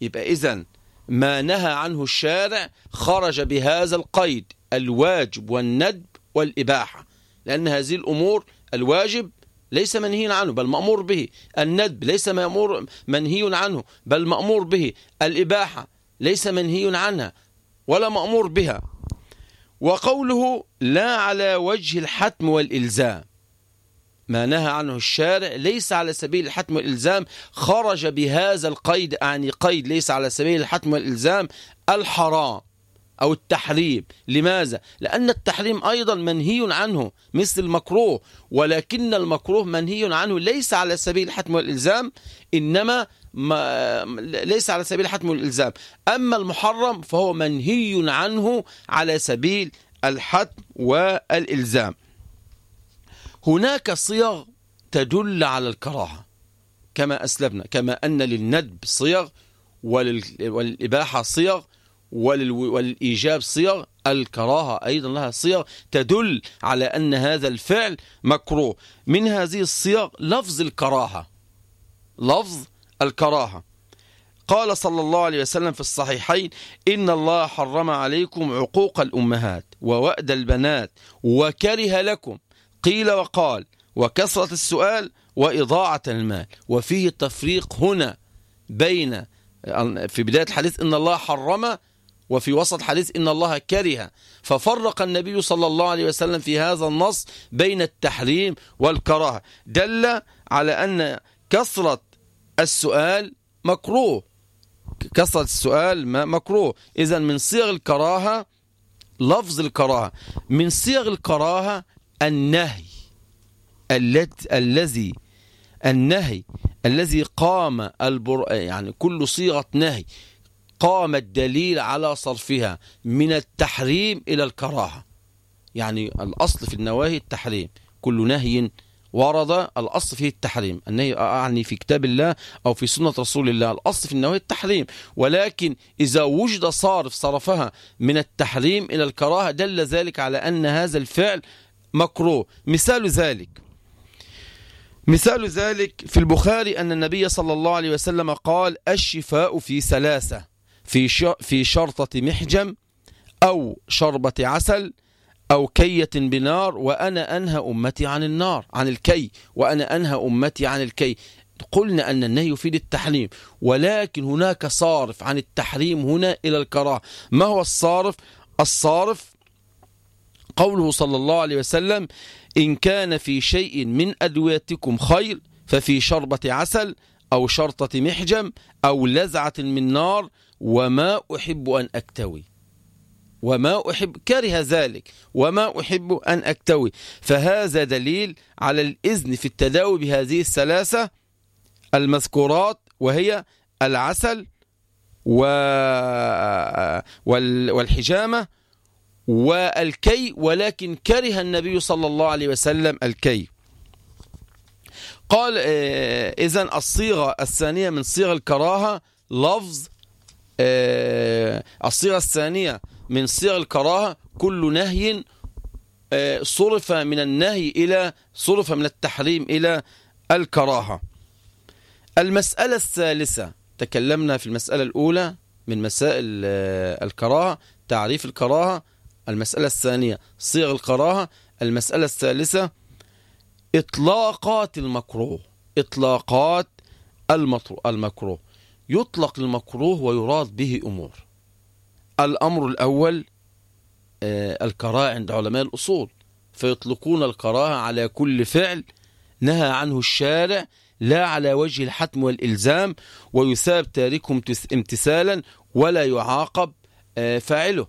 يبقى إذن ما نهى عنه الشارع خرج بهذا القيد الواجب والندب والإباحة لأن هذه الأمور الواجب ليس منهي عنه بل مأمور به. الندب ليس مأمور منهي عنه بل مأمور به. الإباحة ليس منهي عنها ولا مأمور بها. وقوله لا على وجه الحتم والإلزام. ما نهى عنه الشارع ليس على سبيل الحتم والإلزام. خرج بهذا القيد أعني قيد ليس على سبيل الحتم والإلزام الحرام. أو التحريم. لماذا؟ لأن التحريم أيضا منهي عنه مثل المكروه. ولكن المكروه منهي عنه. ليس على سبيل الحتم والإلزام إنما ما ليس على سبيل الحتم والإلزام. أما المحرم فهو منهي عنه على سبيل الحتم والإلزام. هناك صيغ تدل على الكراهة كما أسلفنا كما أن للندب صيغ وللإباحة صيغ وللإيجاب صيغ الكراهة أيضا لها صيغ تدل على أن هذا الفعل مكروه. من هذه الصيغ لفظ الكراهة. لفظ الكراهة. قال صلى الله عليه وسلم في الصحيحين إن الله حرم عليكم عقوق الأمهات ووأد البنات وكره لكم. قيل وقال وكثرة السؤال وإضاعة المال. وفيه التفريق هنا بين في بداية الحديث إن الله حرم وفي وسط الحديث إن الله كره ففرق النبي صلى الله عليه وسلم في هذا النص بين التحريم والكراهة. دل على أن كثرة السؤال مكروه. كثرة السؤال مكروه. إذا من صيغ الكراهة لفظ الكراهة. من صيغ الكراهة النهي. الذي النهي. الذي قام البر... يعني كل صيغة نهي. قام الدليل على صرفها من التحريم إلى الكراهة. يعني الأصل في النواهي التحريم. كل نهي ورد الأصل فيه التحريم. النهي أعني في كتاب الله أو في سنة رسول الله. الأصل في النواهي التحريم. ولكن إذا وجد صارف صرفها من التحريم إلى الكراهة دل ذلك على أن هذا الفعل مكروه. مثال ذلك. مثال ذلك في البخاري أن النبي صلى الله عليه وسلم قال الشفاء في ثلاثة. في في شرطة محجم أو شربة عسل أو كية بنار وأنا أنهى أمتي عن النار عن الكي وأنا أنهى أمتي عن الكي قلنا أن النهي يفيد التحريم ولكن هناك صارف عن التحريم هنا إلى الكراهة ما هو الصارف؟ الصارف قوله صلى الله عليه وسلم إن كان في شيء من أدويتكم خير ففي شربة عسل أو شرطة محجم أو لزعة من نار وما أحب أن أكتوي. وما أحب كره ذلك. وما أحب أن أكتوي. فهذا دليل على الإذن في التداوي بهذه الثلاثة المذكورات وهي العسل والحجامة والكي ولكن كره النبي صلى الله عليه وسلم الكي. قال آه، إذن الصيغة الثانية من صيغ الكراهة لفظ الصيغة الثانية من صيغ الكراهة كل نهي آه، صرف من النهي إلى صرف من التحريم إلى الكراهة. المسألة الثالثة تكلمنا في المسألة الأولى من مسائل الكراهة تعريف الكراهة. المسألة الثانية صيغ الكراهة. المسألة الثالثة إطلاقات المكروه. إطلاقات المكروه. يطلق المكروه ويراد به أمور. الأمر الأول آه، الكراهة عند علماء الأصول. فيطلقون الكراهة على كل فعل نهى عنه الشارع لا على وجه الحتم والإلزام ويثاب تاركهم امتثالا ولا يعاقب آه، فاعله.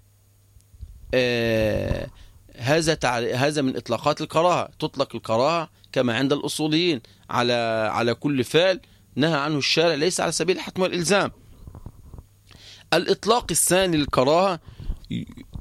آه، هذا هذا من إطلاقات الكراهة. تطلق الكراهة كما عند الأصوليين على على كل فعل نهى عنه الشارع ليس على سبيل الحتم والإلزام. الإطلاق الثاني للكراهة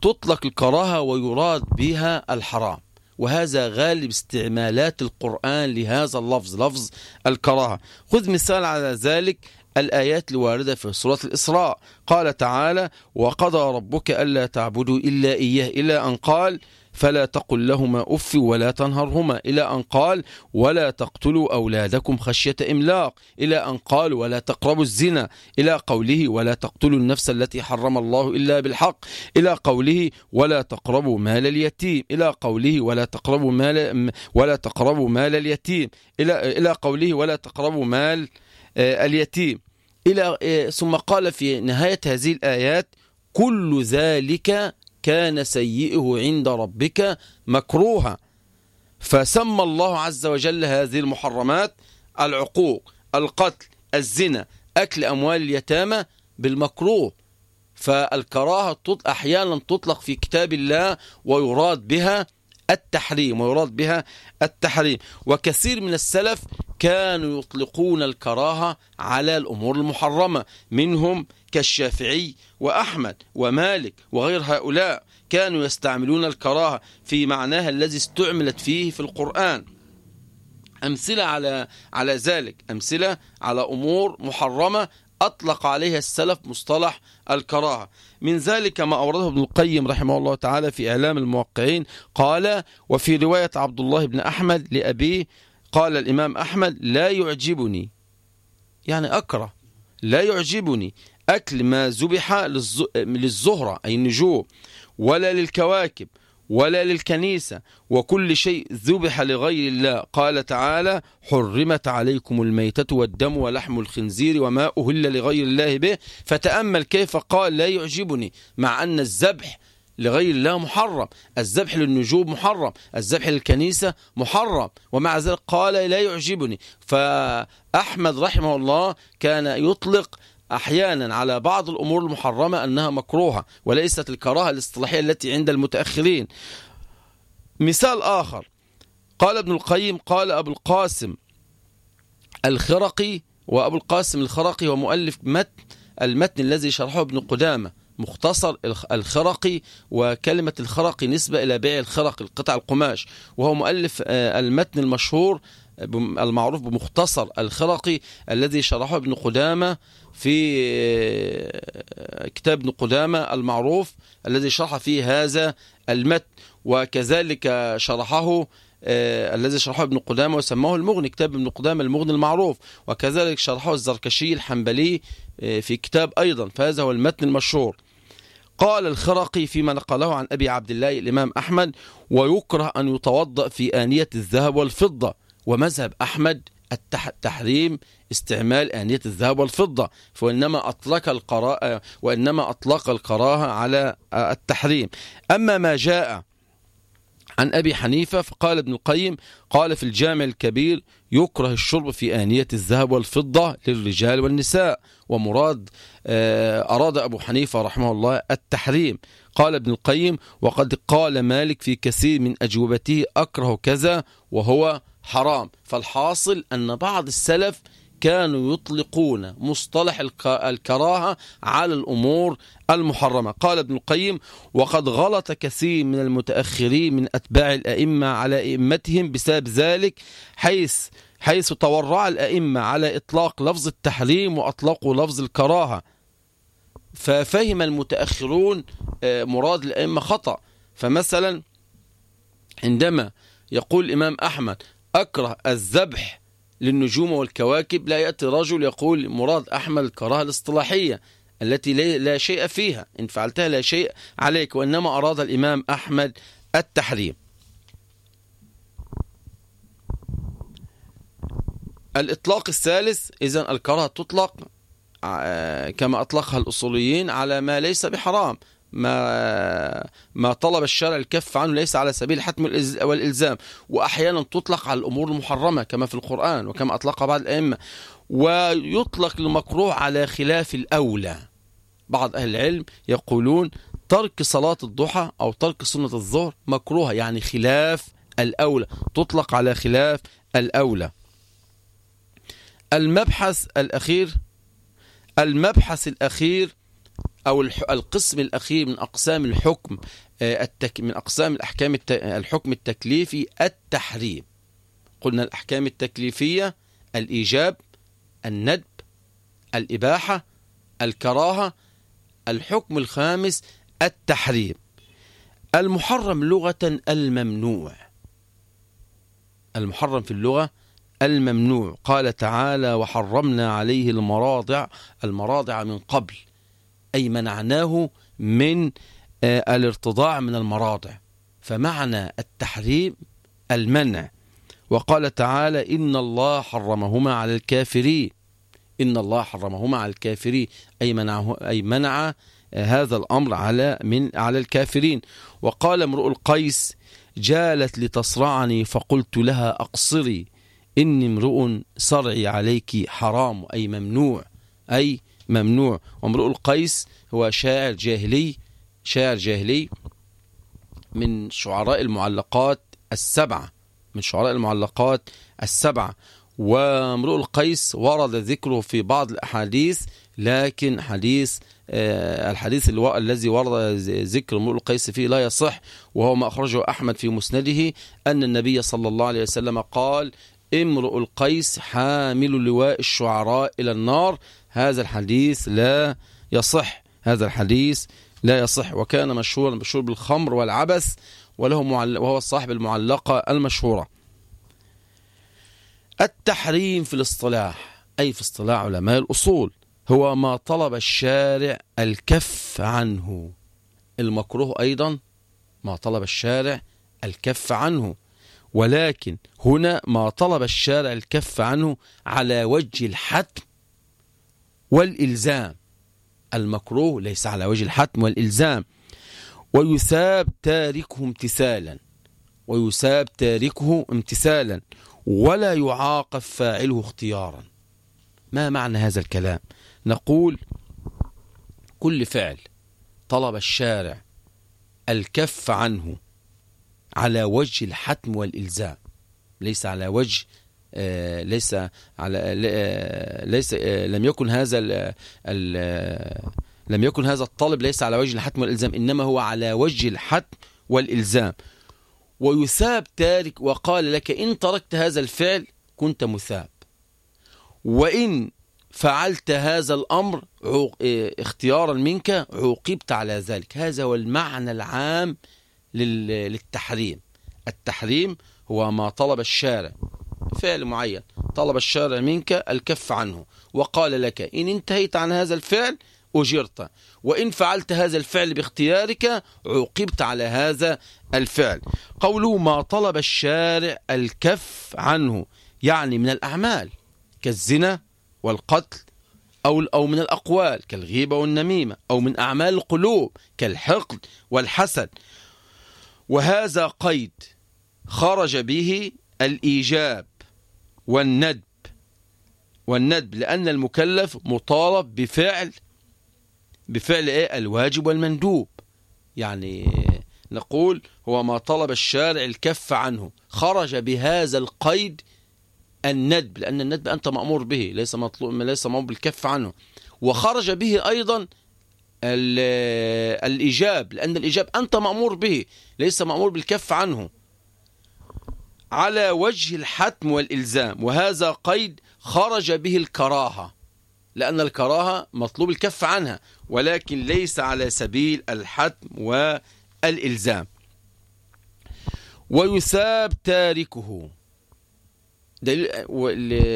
تطلق الكراهة ويراد بها الحرام. وهذا غالب استعمالات القرآن لهذا اللفظ لفظ الكراهة. خذ مثال على ذلك الآيات الواردة في سورة الإسراء. قال تعالى وقضى ربك ألا تعبدوا إلا إياه إلى أن قال فلا تقل لهما أف ولا تنهرهما. إلى أن قال ولا تقتلوا أولادكم خشية إملاق. إلى أن قال ولا تقربوا الزنا. إلى قوله ولا تقتلوا النفس التي حرم الله إلا بالحق. إلى قوله ولا تقربوا مال اليتيم. إلى قوله ولا تقربوا مال ولا تقربوا مال اليتيم. إلى إلى قوله ولا تقربوا مال آه، اليتيم. إلى آه، ثم قال في نهاية هذه الآيات كل ذلك كان سيئه عند ربك مكروها. فسمى الله عز وجل هذه المحرمات العقوق القتل الزنا أكل أموال اليتامى بالمكروه. فالكراهة أحيانا تطلق في كتاب الله ويراد بها التحريم ويراد بها التحريم. وكثير من السلف كانوا يطلقون الكراهة على الأمور المحرمة منهم كالشافعي وأحمد ومالك وغير هؤلاء كانوا يستعملون الكراهة في معناها الذي استعملت فيه في القرآن. أمثلة على على ذلك أمثلة على أمور محرمة أطلق عليها السلف مصطلح الكراهة. من ذلك ما أورده ابن القيم رحمه الله تعالى في إعلام الموقعين. قال وفي رواية عبد الله بن أحمد لأبيه قال الإمام أحمد لا يعجبني يعني أكره لا يعجبني أكل ما ذبح للزهرة أي النجوم ولا للكواكب ولا للكنيسة وكل شيء ذبح لغير الله. قال تعالى حرمت عليكم الميتة والدم ولحم الخنزير وما أهل لغير الله به. فتأمل كيف قال لا يعجبني مع أن الذبح لغير الله محرم الذبح للنجوم محرم الذبح للكنيسة محرم. ومع ذلك قال لا يعجبني. فأحمد رحمه الله كان يطلق أحيانا على بعض الأمور المحرمة أنها مكروهة وليست الكراهة الاصطلاحية التي عند المتأخرين. مثال آخر قال ابن القيم قال أبو القاسم الخرقي وأبو القاسم الخرقي هو مؤلف متن المتن الذي شرحه ابن قدامة مختصر الخرقي وكلمة الخرقي نسبة إلى بيع الخرق القطع القماش. وهو مؤلف آه، المتن المشهور المعروف بمختصر الخرقي الذي شرحه ابن قدامة في آه، كتاب ابن قدامة المعروف الذي شرح فيه هذا المتن وكذلك شرحه آه الذي شرحه ابن قدامة وسماه المغني كتاب ابن قدامة المغني المعروف وكذلك شرحه الزركشي الحنبلي آه في كتاب أيضا فهذا هو المتن المشهور. قال الخرقي فيما نقله عن أبي عبد الله الإمام أحمد ويكره أن يتوضأ في آنية الذهب والفضة. ومذهب أحمد التحريم استعمال آنية الذهب والفضة وإنما أطلق القراءة وإنما أطلق الكراهة على التحريم. أما ما جاء عن أبي حنيفة فقال ابن القيم قال في الجامع الكبير يكره الشرب في آنية الذهب والفضة للرجال والنساء. ومراد آه، أراد أبو حنيفة رحمه الله التحريم. قال ابن القيم وقد قال مالك في كثير من أجوبته أكره كذا وهو حرام. فالحاصل أن بعض السلف كانوا يطلقون مصطلح الكراهة على الأمور المحرمة. قال ابن القيم وقد غلط كثير من المتأخرين من أتباع الأئمة على أئمتهم بسبب ذلك حيث حيث تورع الأئمة على إطلاق لفظ التحريم وأطلقوا لفظ الكراهة. ففهم المتأخرون آه، مراد الأئمة خطأ. فمثلا عندما يقول الإمام أحمد أكره الذبح للنجوم والكواكب لا يأتي رجل يقول مراد أحمد الكراهة الاصطلاحية التي لا شيء فيها. إن فعلتها لا شيء عليك وإنما أراد الإمام أحمد التحريم. الإطلاق الثالث إذن الكراهة تطلق آه، كما أطلقها الأصوليين على ما ليس بحرام. ما ما طلب الشرع الكف عنه ليس على سبيل الحتم والإلزام. وأحيانا تطلق على الأمور المحرمة كما في القرآن وكما أطلقها بعض الأئمة. ويطلق المكروه على خلاف الأولى. بعض أهل العلم يقولون ترك صلاة الضحى أو ترك سنة الظهر مكروهة يعني خلاف الأولى. تطلق على خلاف الأولى. المبحث الأخير المبحث الأخير أو القسم الأخير من أقسام الحكم آه، من أقسام الأحكام الحكم التكليفي التحريم. قلنا الأحكام التكليفية الإيجاب الندب الإباحة الكراهة الحكم الخامس التحريم. المحرم لغة الممنوع. المحرم في اللغة الممنوع. قال تعالى وحرمنا عليه المراضع المراضع من قبل. أي منعناه من آه، الارتضاع من المراضع. فمعنى التحريم المنع. وقال تعالى إن الله حرمهما على الكافرين. إن الله حرمهما على الكافرين. أي منعه أي منع آه، هذا الأمر على من على الكافرين. وقال امرؤ القيس جالت لتصرعني فقلت لها أقصري. إني امرؤ صرعي عليك حرام أي ممنوع. أي ممنوع. وامرؤ القيس هو شاعر جاهلي شاعر جاهلي من شعراء المعلقات السبعة من شعراء المعلقات السبعة. وامرؤ القيس ورد ذكره في بعض الأحاديث لكن حديث آه الحديث الذي ورد ذكر امرؤ القيس فيه لا يصح وهو ما أخرجه أحمد في مسنده أن النبي صلى الله عليه وسلم قال امرؤ القيس حامل لواء الشعراء إلى النار هذا الحديث لا يصح هذا الحديث لا يصح. وكان مشهورا مشهور بالخمر والعبث وله معل... وهو صاحب المعلقة المشهورة. التحريم في الاصطلاح أي في اصطلاح علماء الأصول هو ما طلب الشارع الكف عنه. المكروه أيضا ما طلب الشارع الكف عنه. ولكن هنا ما طلب الشارع الكف عنه على وجه الحتم والإلزام. المكروه ليس على وجه الحتم والإلزام. ويثاب تاركه امتثالا. ويثاب تاركه امتثالا. ولا يعاقب فاعله اختيارا. ما معنى هذا الكلام؟ نقول كل فعل طلب الشارع الكف عنه على وجه الحتم والإلزام. ليس على وجه ليس على آه ليس آه لم يكن هذا ال لم يكن هذا الطالب ليس على وجه الحتم والإلزام إنما هو على وجه الحتم والإلزام. ويثاب تارك وقال لك إن تركت هذا الفعل كنت مثاب. وإن فعلت هذا الأمر اختيارا منك عوقبت على ذلك. هذا هو المعنى العام للتحريم. التحريم هو ما طلب الشارع. فعل معين. طلب الشارع منك الكف عنه وقال لك إن انتهيت عن هذا الفعل أجرت وإن فعلت هذا الفعل باختيارك عوقبت على هذا الفعل. قوله ما طلب الشارع الكف عنه يعني من الأعمال كالزنا والقتل أو أو من الأقوال كالغيبة والنميمة أو من أعمال القلوب كالحقد والحسد. وهذا قيد خرج به الإيجاب. والندب. والندب لأن المكلف مطالب بفعل بفعل إيه؟ الواجب والمندوب. يعني نقول هو ما طلب الشارع الكف عنه خرج بهذا القيد الندب لأن الندب أنت مأمور به ليس مطلوب ليس مأمور بالكف عنه. وخرج به أيضا الإيجاب لأن الإيجاب أنت مأمور به ليس مأمور بالكف عنه. على وجه الحتم والإلزام وهذا قيد خرج به الكراهة لأن الكراهة مطلوب الكف عنها ولكن ليس على سبيل الحتم والإلزام. ويثاب تاركه.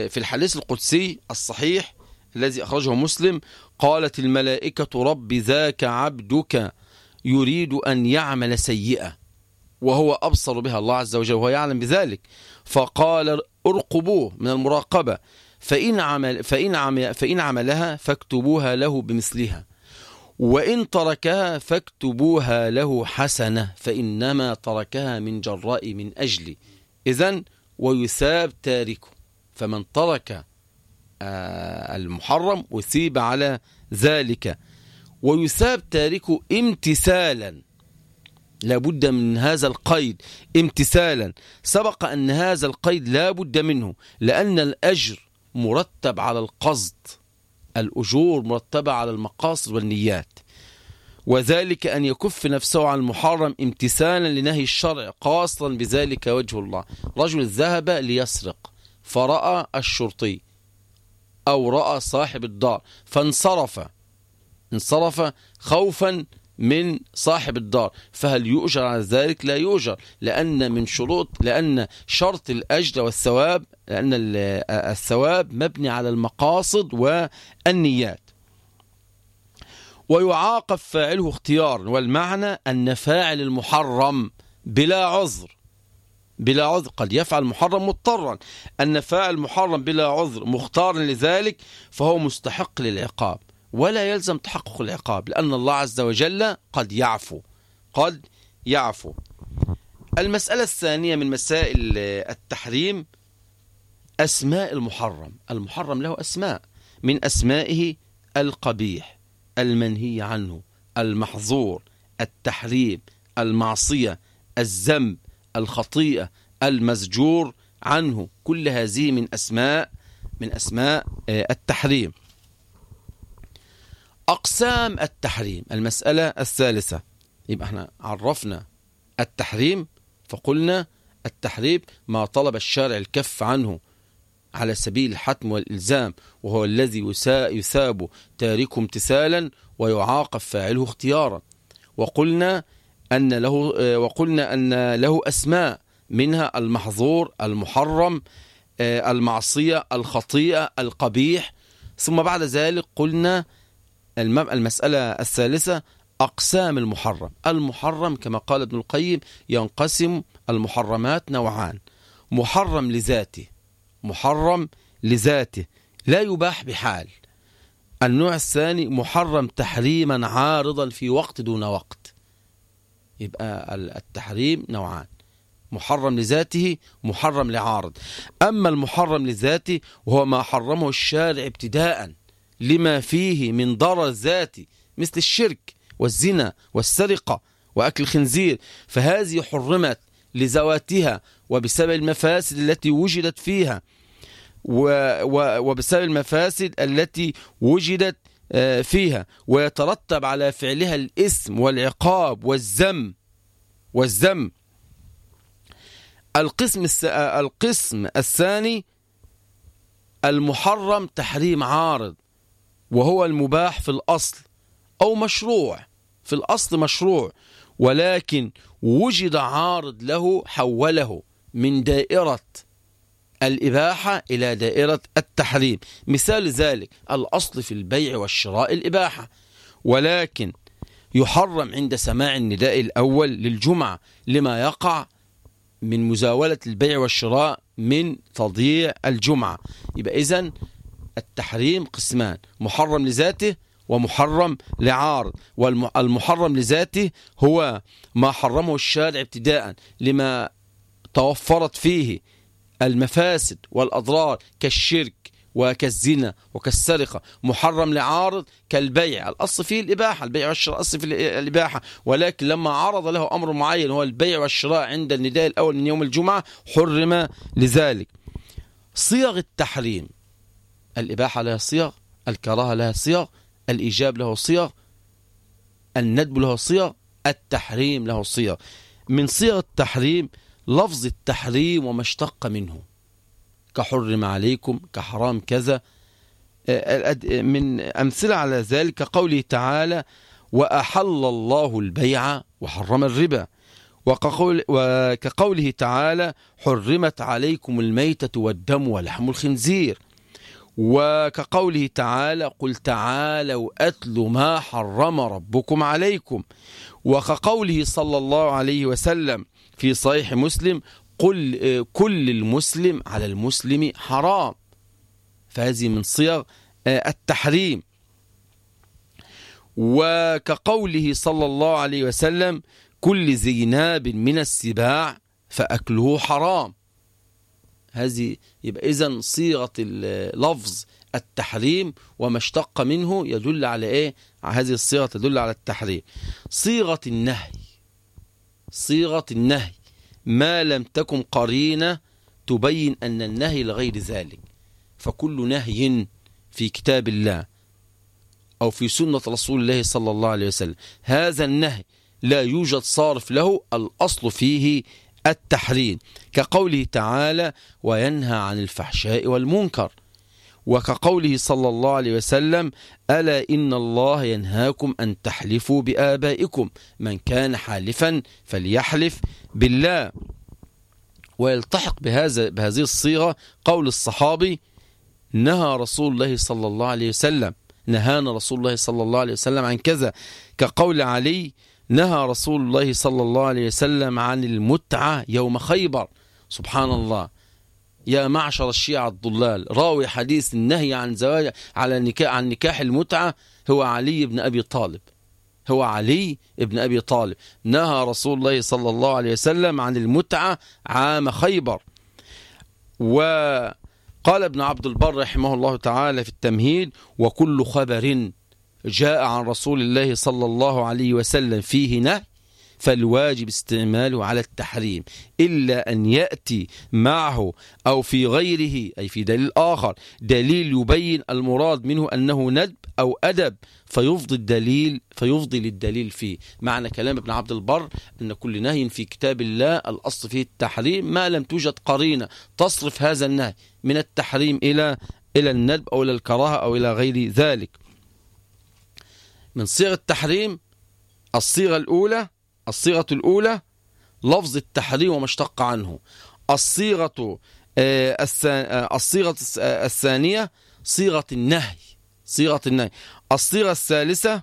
في الحديث القدسي الصحيح الذي أخرجه مسلم قالت الملائكة رب ذاك عبدك يريد أن يعمل سيئة. وهو أبصر بها الله عز وجل وهو يعلم بذلك. فقال ارقبوه من المراقبة فإن, عمل فإن, عمل فإن عملها فاكتبوها له بمثلها وإن تركها فاكتبوها له حسنة فإنما تركها من جراء من أجلي إذن ويثاب تاركه فمن ترك آه، المحرم أثيب على ذلك. ويثاب تاركه امتثالا لابد من هذا القيد امتثالا. سبق أن هذا القيد لا بد منه لأن الأجر مرتب على القصد الأجور مرتبة على المقاصد والنيات. وذلك أن يكف نفسه عن المحرم امتثالا لنهي الشرع قاصدا بذلك وجه الله. رجل ذهب ليسرق فرأى الشرطي أو رأى صاحب الدار فانصرف. انصرف خوفا من صاحب الدار فهل يؤجر على ذلك؟ لا يؤجر لأن من شروط لأن شرط الأجر والثواب لأن الثواب مبني على المقاصد والنيات. ويعاقب فاعله اختيارا والمعنى أن فاعل المحرم بلا عذر بلا عذر قد يفعل محرم مضطرا. أن فاعل محرم بلا عذر مختارا لذلك فهو مستحق للعقاب. ولا يلزم تحقق العقاب لأن الله عز وجل قد يعفو قد يعفو. المسألة الثانية من مسائل التحريم أسماء المحرم. المحرم له أسماء من أسمائه القبيح المنهي عنه المحظور التحريم المعصية الذنب الخطيئة المزجور عنه. كل هذه من أسماء من أسماء آه، التحريم. أقسام التحريم. المسألة الثالثة. يبقى إحنا عرفنا التحريم فقلنا التحريم ما طلب الشارع الكف عنه على سبيل الحتم والإلزام وهو الذي يثاب تاركه امتثالا ويعاقب فاعله اختيارا. وقلنا أن له وقلنا أن له أسماء منها المحظور المحرم المعصية الخطيئة القبيح. ثم بعد ذلك قلنا المسألة الثالثة أقسام المحرم. المحرم كما قال ابن القيم ينقسم المحرمات نوعان. محرم لذاته محرم لذاته لا يباح بحال. النوع الثاني محرم تحريما عارضا في وقت دون وقت. يبقى التحريم نوعان. محرم لذاته محرم لعارض. أما المحرم لذاته وهو ما حرمه الشارع ابتداء. لما فيه من ضرر ذاتي مثل الشرك والزنا والسرقة وأكل الخنزير فهذه حرمت لذواتها وبسبب المفاسد التي وجدت فيها. وبسبب المفاسد التي وجدت آه، فيها. ويترتب على فعلها الاسم والعقاب والذم والذم. القسم القسم الثاني المحرم تحريم عارض. وهو المباح في الأصل أو مشروع في الأصل مشروع ولكن وجد عارض له حوله من دائرة الإباحة إلى دائرة التحريم. مثال ذلك الأصل في البيع والشراء الإباحة. ولكن يحرم عند سماع النداء الأول للجمعة لما يقع من مزاولة البيع والشراء من تضييع الجمعة. يبقى إذن التحريم قسمان محرم لذاته ومحرم لعارض والمحرم لذاته هو ما حرمه الشارع ابتداء لما توفرت فيه المفاسد والأضرار كالشرك وكالزنا وكالسرقة. محرم لعارض كالبيع الأصل فيه الإباحة البيع والشراء الأصل فيه الإباحة. ولكن لما عرض له أمر معين هو البيع والشراء عند النداء الأول من يوم الجمعة حرم لذلك. صيغ التحريم الإباحة لها صيغ الكراهة لها صيغ الإيجاب له صيغ الندب له صيغ التحريم له صيغ. من صيغ التحريم لفظ التحريم وما اشتق منه. كحرم عليكم كحرام كذا. من أمثلة على ذلك قوله تعالى وأحل الله البيع وحرم الربا. وكقول وكقوله تعالى حرمت عليكم الميتة والدم ولحم الخنزير. وكقوله تعالى قل تعالوا أتل ما حرم ربكم عليكم. وكقوله صلى الله عليه وسلم في صحيح مسلم قل كل المسلم على المسلم حرام. فهذه من صيغ آه، التحريم. وكقوله صلى الله عليه وسلم كل ذي ناب من السباع فأكله حرام. هذه يبقى إذن صيغة اللفظ التحريم وما اشتق منه يدل على إيه؟ هذه الصيغة تدل على التحريم. صيغة النهي. صيغة النهي. ما لم تكن قرينة تبين أن النهي لغير ذلك. فكل نهي في كتاب الله أو في سنة رسول الله صلى الله عليه وسلم. هذا النهي لا يوجد صارف له. الأصل فيه التحريم كقوله تعالى وينهى عن الفحشاء والمنكر وكقوله صلى الله عليه وسلم ألا إن الله ينهاكم أن تحلفوا بآبائكم من كان حالفا فليحلف بالله ويلتحق بهذا بهذه الصيغة قول الصحابي نهى رسول الله صلى الله عليه وسلم نهانا رسول الله صلى الله عليه وسلم عن كذا كقول علي نهى رسول الله صلى الله عليه وسلم عن المتعة يوم خيبر. سبحان الله. يا معشر الشيعة الضلال راوي حديث النهي عن زواج على نكاح عن نكاح المتعة هو علي بن أبي طالب. هو علي بن أبي طالب. نهى رسول الله صلى الله عليه وسلم عن المتعة عام خيبر. وقال ابن عبد البر رحمه الله تعالى في التمهيد وكل خبر جاء عن رسول الله صلى الله عليه وسلم فيه نهي فالواجب استعماله على التحريم إلا أن يأتي معه أو في غيره أي في دليل آخر دليل يبين المراد منه أنه ندب أو أدب فيفضي الدليل فيفضي للدليل فيه. معنى كلام ابن عبد البر أن كل نهي في كتاب الله الأصل فيه التحريم ما لم توجد قرينة تصرف هذا النهي من التحريم إلى إلى الندب أو إلى الكراهة أو إلى غير ذلك. من صيغ التحريم الصيغة الأولى الصيغة الأولى لفظ التحريم وما اشتق عنه. الصيغة آه، آه، الصيغة آه، الثانية صيغة النهي صيغة النهي. الصيغة الثالثة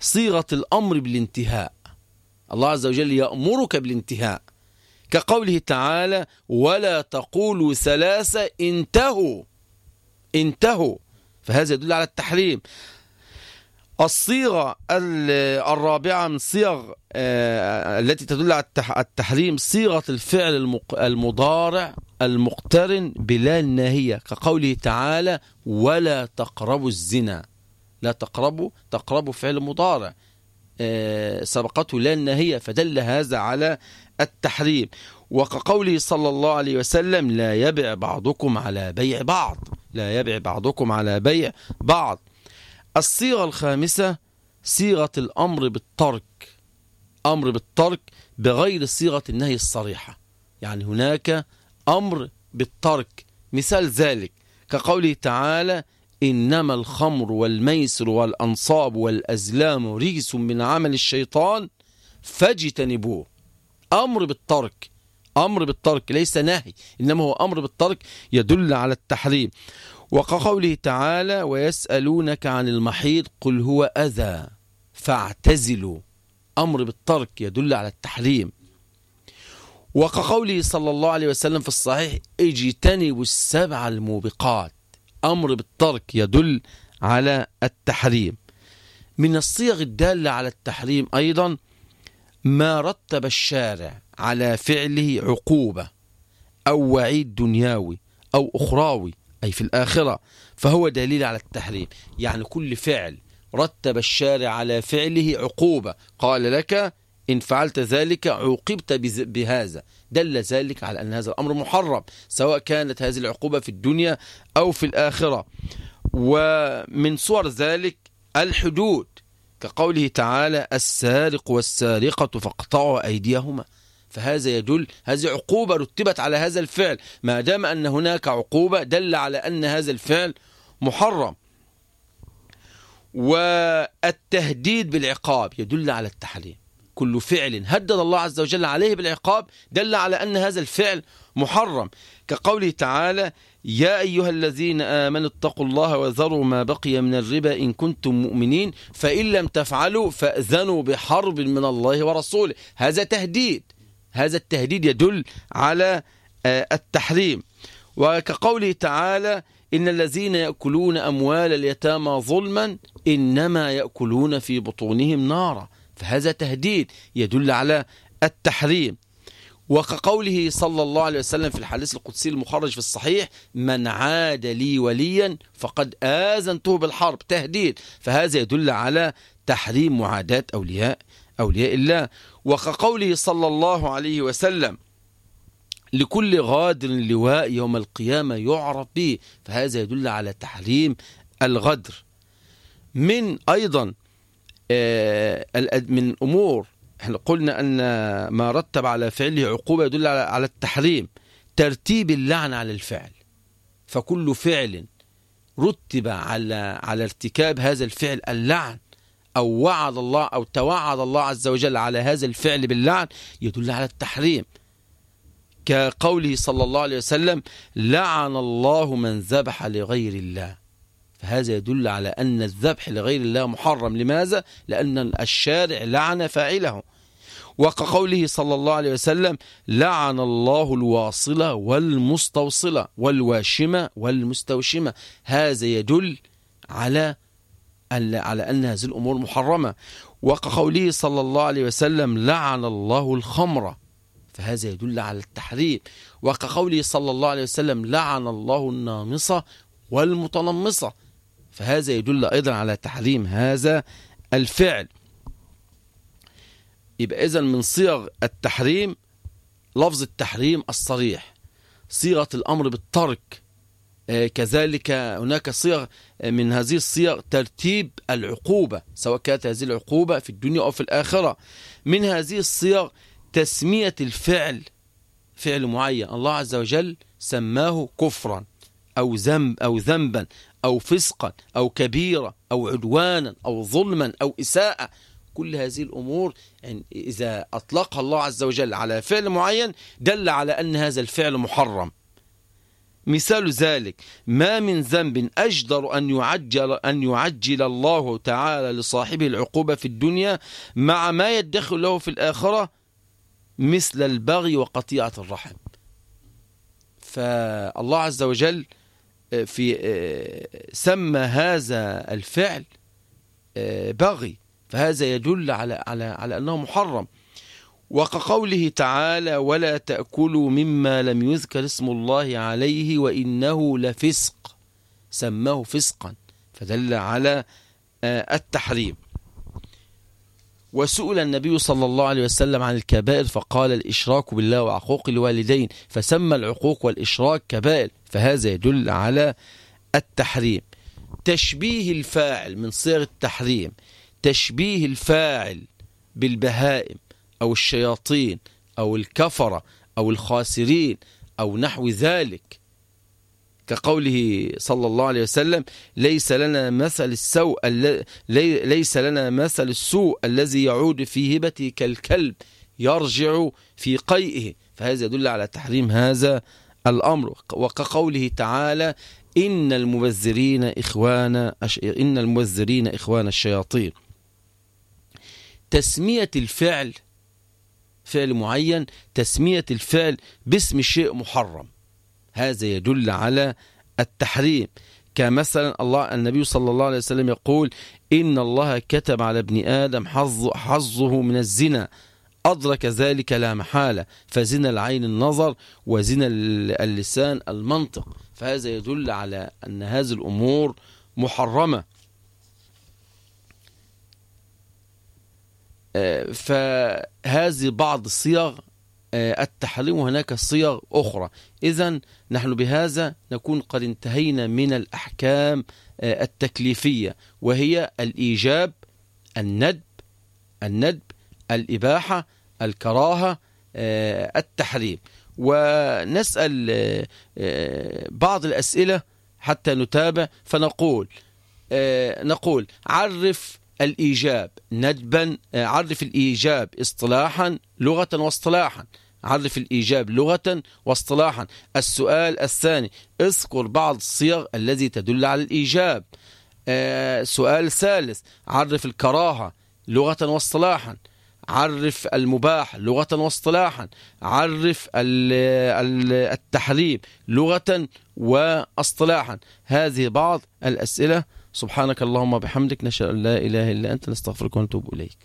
صيغة الأمر بالانتهاء. الله عز وجل يأمرك بالانتهاء. كقوله تعالى ولا تقولوا ثلاثة انتهوا انتهوا. فهذا يدل على التحريم. الصيغة الرابعة من صيغ آه، التي تدل على التحريم صيغة الفعل المضارع المقترن بلا الناهية كقوله تعالى ولا تقربوا الزنا لا تقربوا تقربوا فعل مضارع. آه، سبقته لا الناهية فدل هذا على التحريم. وكقوله صلى الله عليه وسلم لا يبع بعضكم على بيع بعض لا يبع بعضكم على بيع بعض. الصيغة الخامسة صيغة الأمر بالترك. أمر بالترك بغير صيغة النهي الصريحة. يعني هناك أمر بالترك. مثال ذلك كقوله تعالى إنما الخمر والميسر والأنصاب والأزلام رجس من عمل الشيطان فاجتنبوه. أمر بالترك. أمر بالترك ليس نهي إنما هو أمر بالترك يدل على التحريم. وكقوله تعالى ويسألونك عن المحيط قل هو أذى. فاعتزلوا. أمر بالترك يدل على التحريم. وكقوله صلى الله عليه وسلم في الصحيح اجتنبوا السبع الموبقات. أمر بالترك يدل على التحريم. من الصيغ الدالة على التحريم أيضا ما رتب الشارع على فعله عقوبة أو وعيد دنياوي أو أخراوي أي في الآخرة فهو دليل على التحريم. يعني كل فعل رتب الشارع على فعله عقوبة. قال لك إن فعلت ذلك عوقبت بهذا. دل ذلك على أن هذا الأمر محرم سواء كانت هذه العقوبة في الدنيا أو في الآخرة. ومن صور ذلك الحدود كقوله تعالى السارق والسارقة فاقطعوا أيديهما. فهذا يدل هذه عقوبة رتبت على هذا الفعل. ما دام أن هناك عقوبة دل على أن هذا الفعل محرم. والتهديد بالعقاب يدل على التحريم. كل فعل هدد الله عز وجل عليه بالعقاب دل على أن هذا الفعل محرم. كقوله تعالى يا أيها الذين آمنوا اتقوا الله وذروا ما بقي من الربا إن كنتم مؤمنين فإن لم تفعلوا فأذنوا بحرب من الله ورسوله. هذا تهديد. هذا التهديد يدل على آه، التحريم. وكقوله تعالى إن الذين يأكلون أموال اليتامى ظلما إنما يأكلون في بطونهم نارا. فهذا تهديد يدل على التحريم. وكقوله صلى الله عليه وسلم في الحديث القدسي المخرج في الصحيح من عاد لي وليا فقد آذنته بالحرب. تهديد. فهذا يدل على تحريم معاداة أولياء أولياء الله. وكقوله صلى الله عليه وسلم لكل غادر لواء يوم القيامة يعرف به. فهذا يدل على تحريم الغدر. من أيضا آه، من أمور إحنا قلنا أن ما رتب على فعله عقوبة يدل على التحريم. ترتيب اللعن على الفعل. فكل فعل رتب على على ارتكاب هذا الفعل اللعن. أو وعد الله أو توعد الله عز وجل على هذا الفعل باللعن يدل على التحريم. كقوله صلى الله عليه وسلم لعن الله من ذبح لغير الله. فهذا يدل على أن الذبح لغير الله محرم. لماذا؟ لأن الشارع لعن فاعله. وكقوله صلى الله عليه وسلم لعن الله الواصلة والمستوصلة والواشمة والمستوشمة. هذا يدل على على أن هذه الأمور محرمة. وكقوله صلى الله عليه وسلم لعن الله الخمر. فهذا يدل على التحريم. وكقوله صلى الله عليه وسلم لعن الله النامصة والمتنمصة. فهذا يدل أيضا على تحريم هذا الفعل. يبقى إذن من صيغ التحريم لفظ التحريم الصريح. صيغة الأمر بالترك. كذلك هناك صيغ آه، من هذه الصيغ ترتيب العقوبة سواء كانت هذه العقوبة في الدنيا أو في الآخرة. من هذه الصيغ تسمية الفعل فعل معين. الله عز وجل سماه كفرا أو ذنب أو ذنبا أو فسقا أو كبيرة أو عدوانا أو ظلما أو إساءة. كل هذه الأمور يعني إذا أطلقها الله عز وجل على فعل معين دل على أن هذا الفعل محرم. مثال ذلك ما من ذنب أجدر أن يعجل, أن يعجل الله تعالى لصاحبه العقوبة في الدنيا مع ما يدخل له في الآخرة مثل البغي وقطيعة الرحم. فالله عز وجل آه، في آه، سمى هذا الفعل آه، بغي. فهذا يدل على على على أنه محرم. وكقوله تعالى ولا تأكلوا مما لم يذكر اسم الله عليه وإنه لفسق سماه فسقا فدل على التحريم. وسئل النبي صلى الله عليه وسلم عن الكبائر فقال الإشراك بالله وعقوق الوالدين. فسمى العقوق والإشراك كبائر فهذا يدل على التحريم. تشبيه الفاعل من صيغ التحريم تشبيه الفاعل بالبهائم. أو الشياطين أو الكفرة أو الخاسرين أو نحو ذلك. كقوله صلى الله عليه وسلم ليس لنا مثل السوء ليس لنا مثل السوء الذي يعود في هبته كالكلب يرجع في قيئه. فهذا يدل على تحريم هذا الأمر. وكقوله تعالى إن المبذرين إخوان إن المبذرين إخوان الشياطين. تسمية الفعل فعل معين تسمية الفعل باسم شيء محرم. هذا يدل على التحريم. كمثلا الله النبي صلى الله عليه وسلم يقول إن الله كتب على ابن آدم حظ حظه من الزنا أدرك ذلك لا محالة فزنا العين النظر وزنا اللسان المنطق. فهذا يدل على أن هذه الأمور محرمة. فهذه بعض الصيغ آه، التحريم وهناك صيغ أخرى. إذا نحن بهذا نكون قد انتهينا من الأحكام آه، التكليفية وهي الإيجاب الندب الندب الإباحة الكراهة آه، التحريم. ونسأل بعض الأسئلة حتى نتابع. فنقول نقول عرف الإيجاب ندبا عرف الإيجاب اصطلاحا لغة واصطلاحا. عرف الإيجاب لغة واصطلاحا. السؤال الثاني اذكر بعض الصيغ الذي تدل على الإيجاب. آه سؤال ثالث عرف الكراهة لغة واصطلاحا. عرف المباح لغة واصطلاحا. عرف التحريم لغة واصطلاحا. هذه بعض الأسئلة سبحانك اللهم بحمدك نشاء لا إله إلا أنت نستغفرك ونتوب إليك.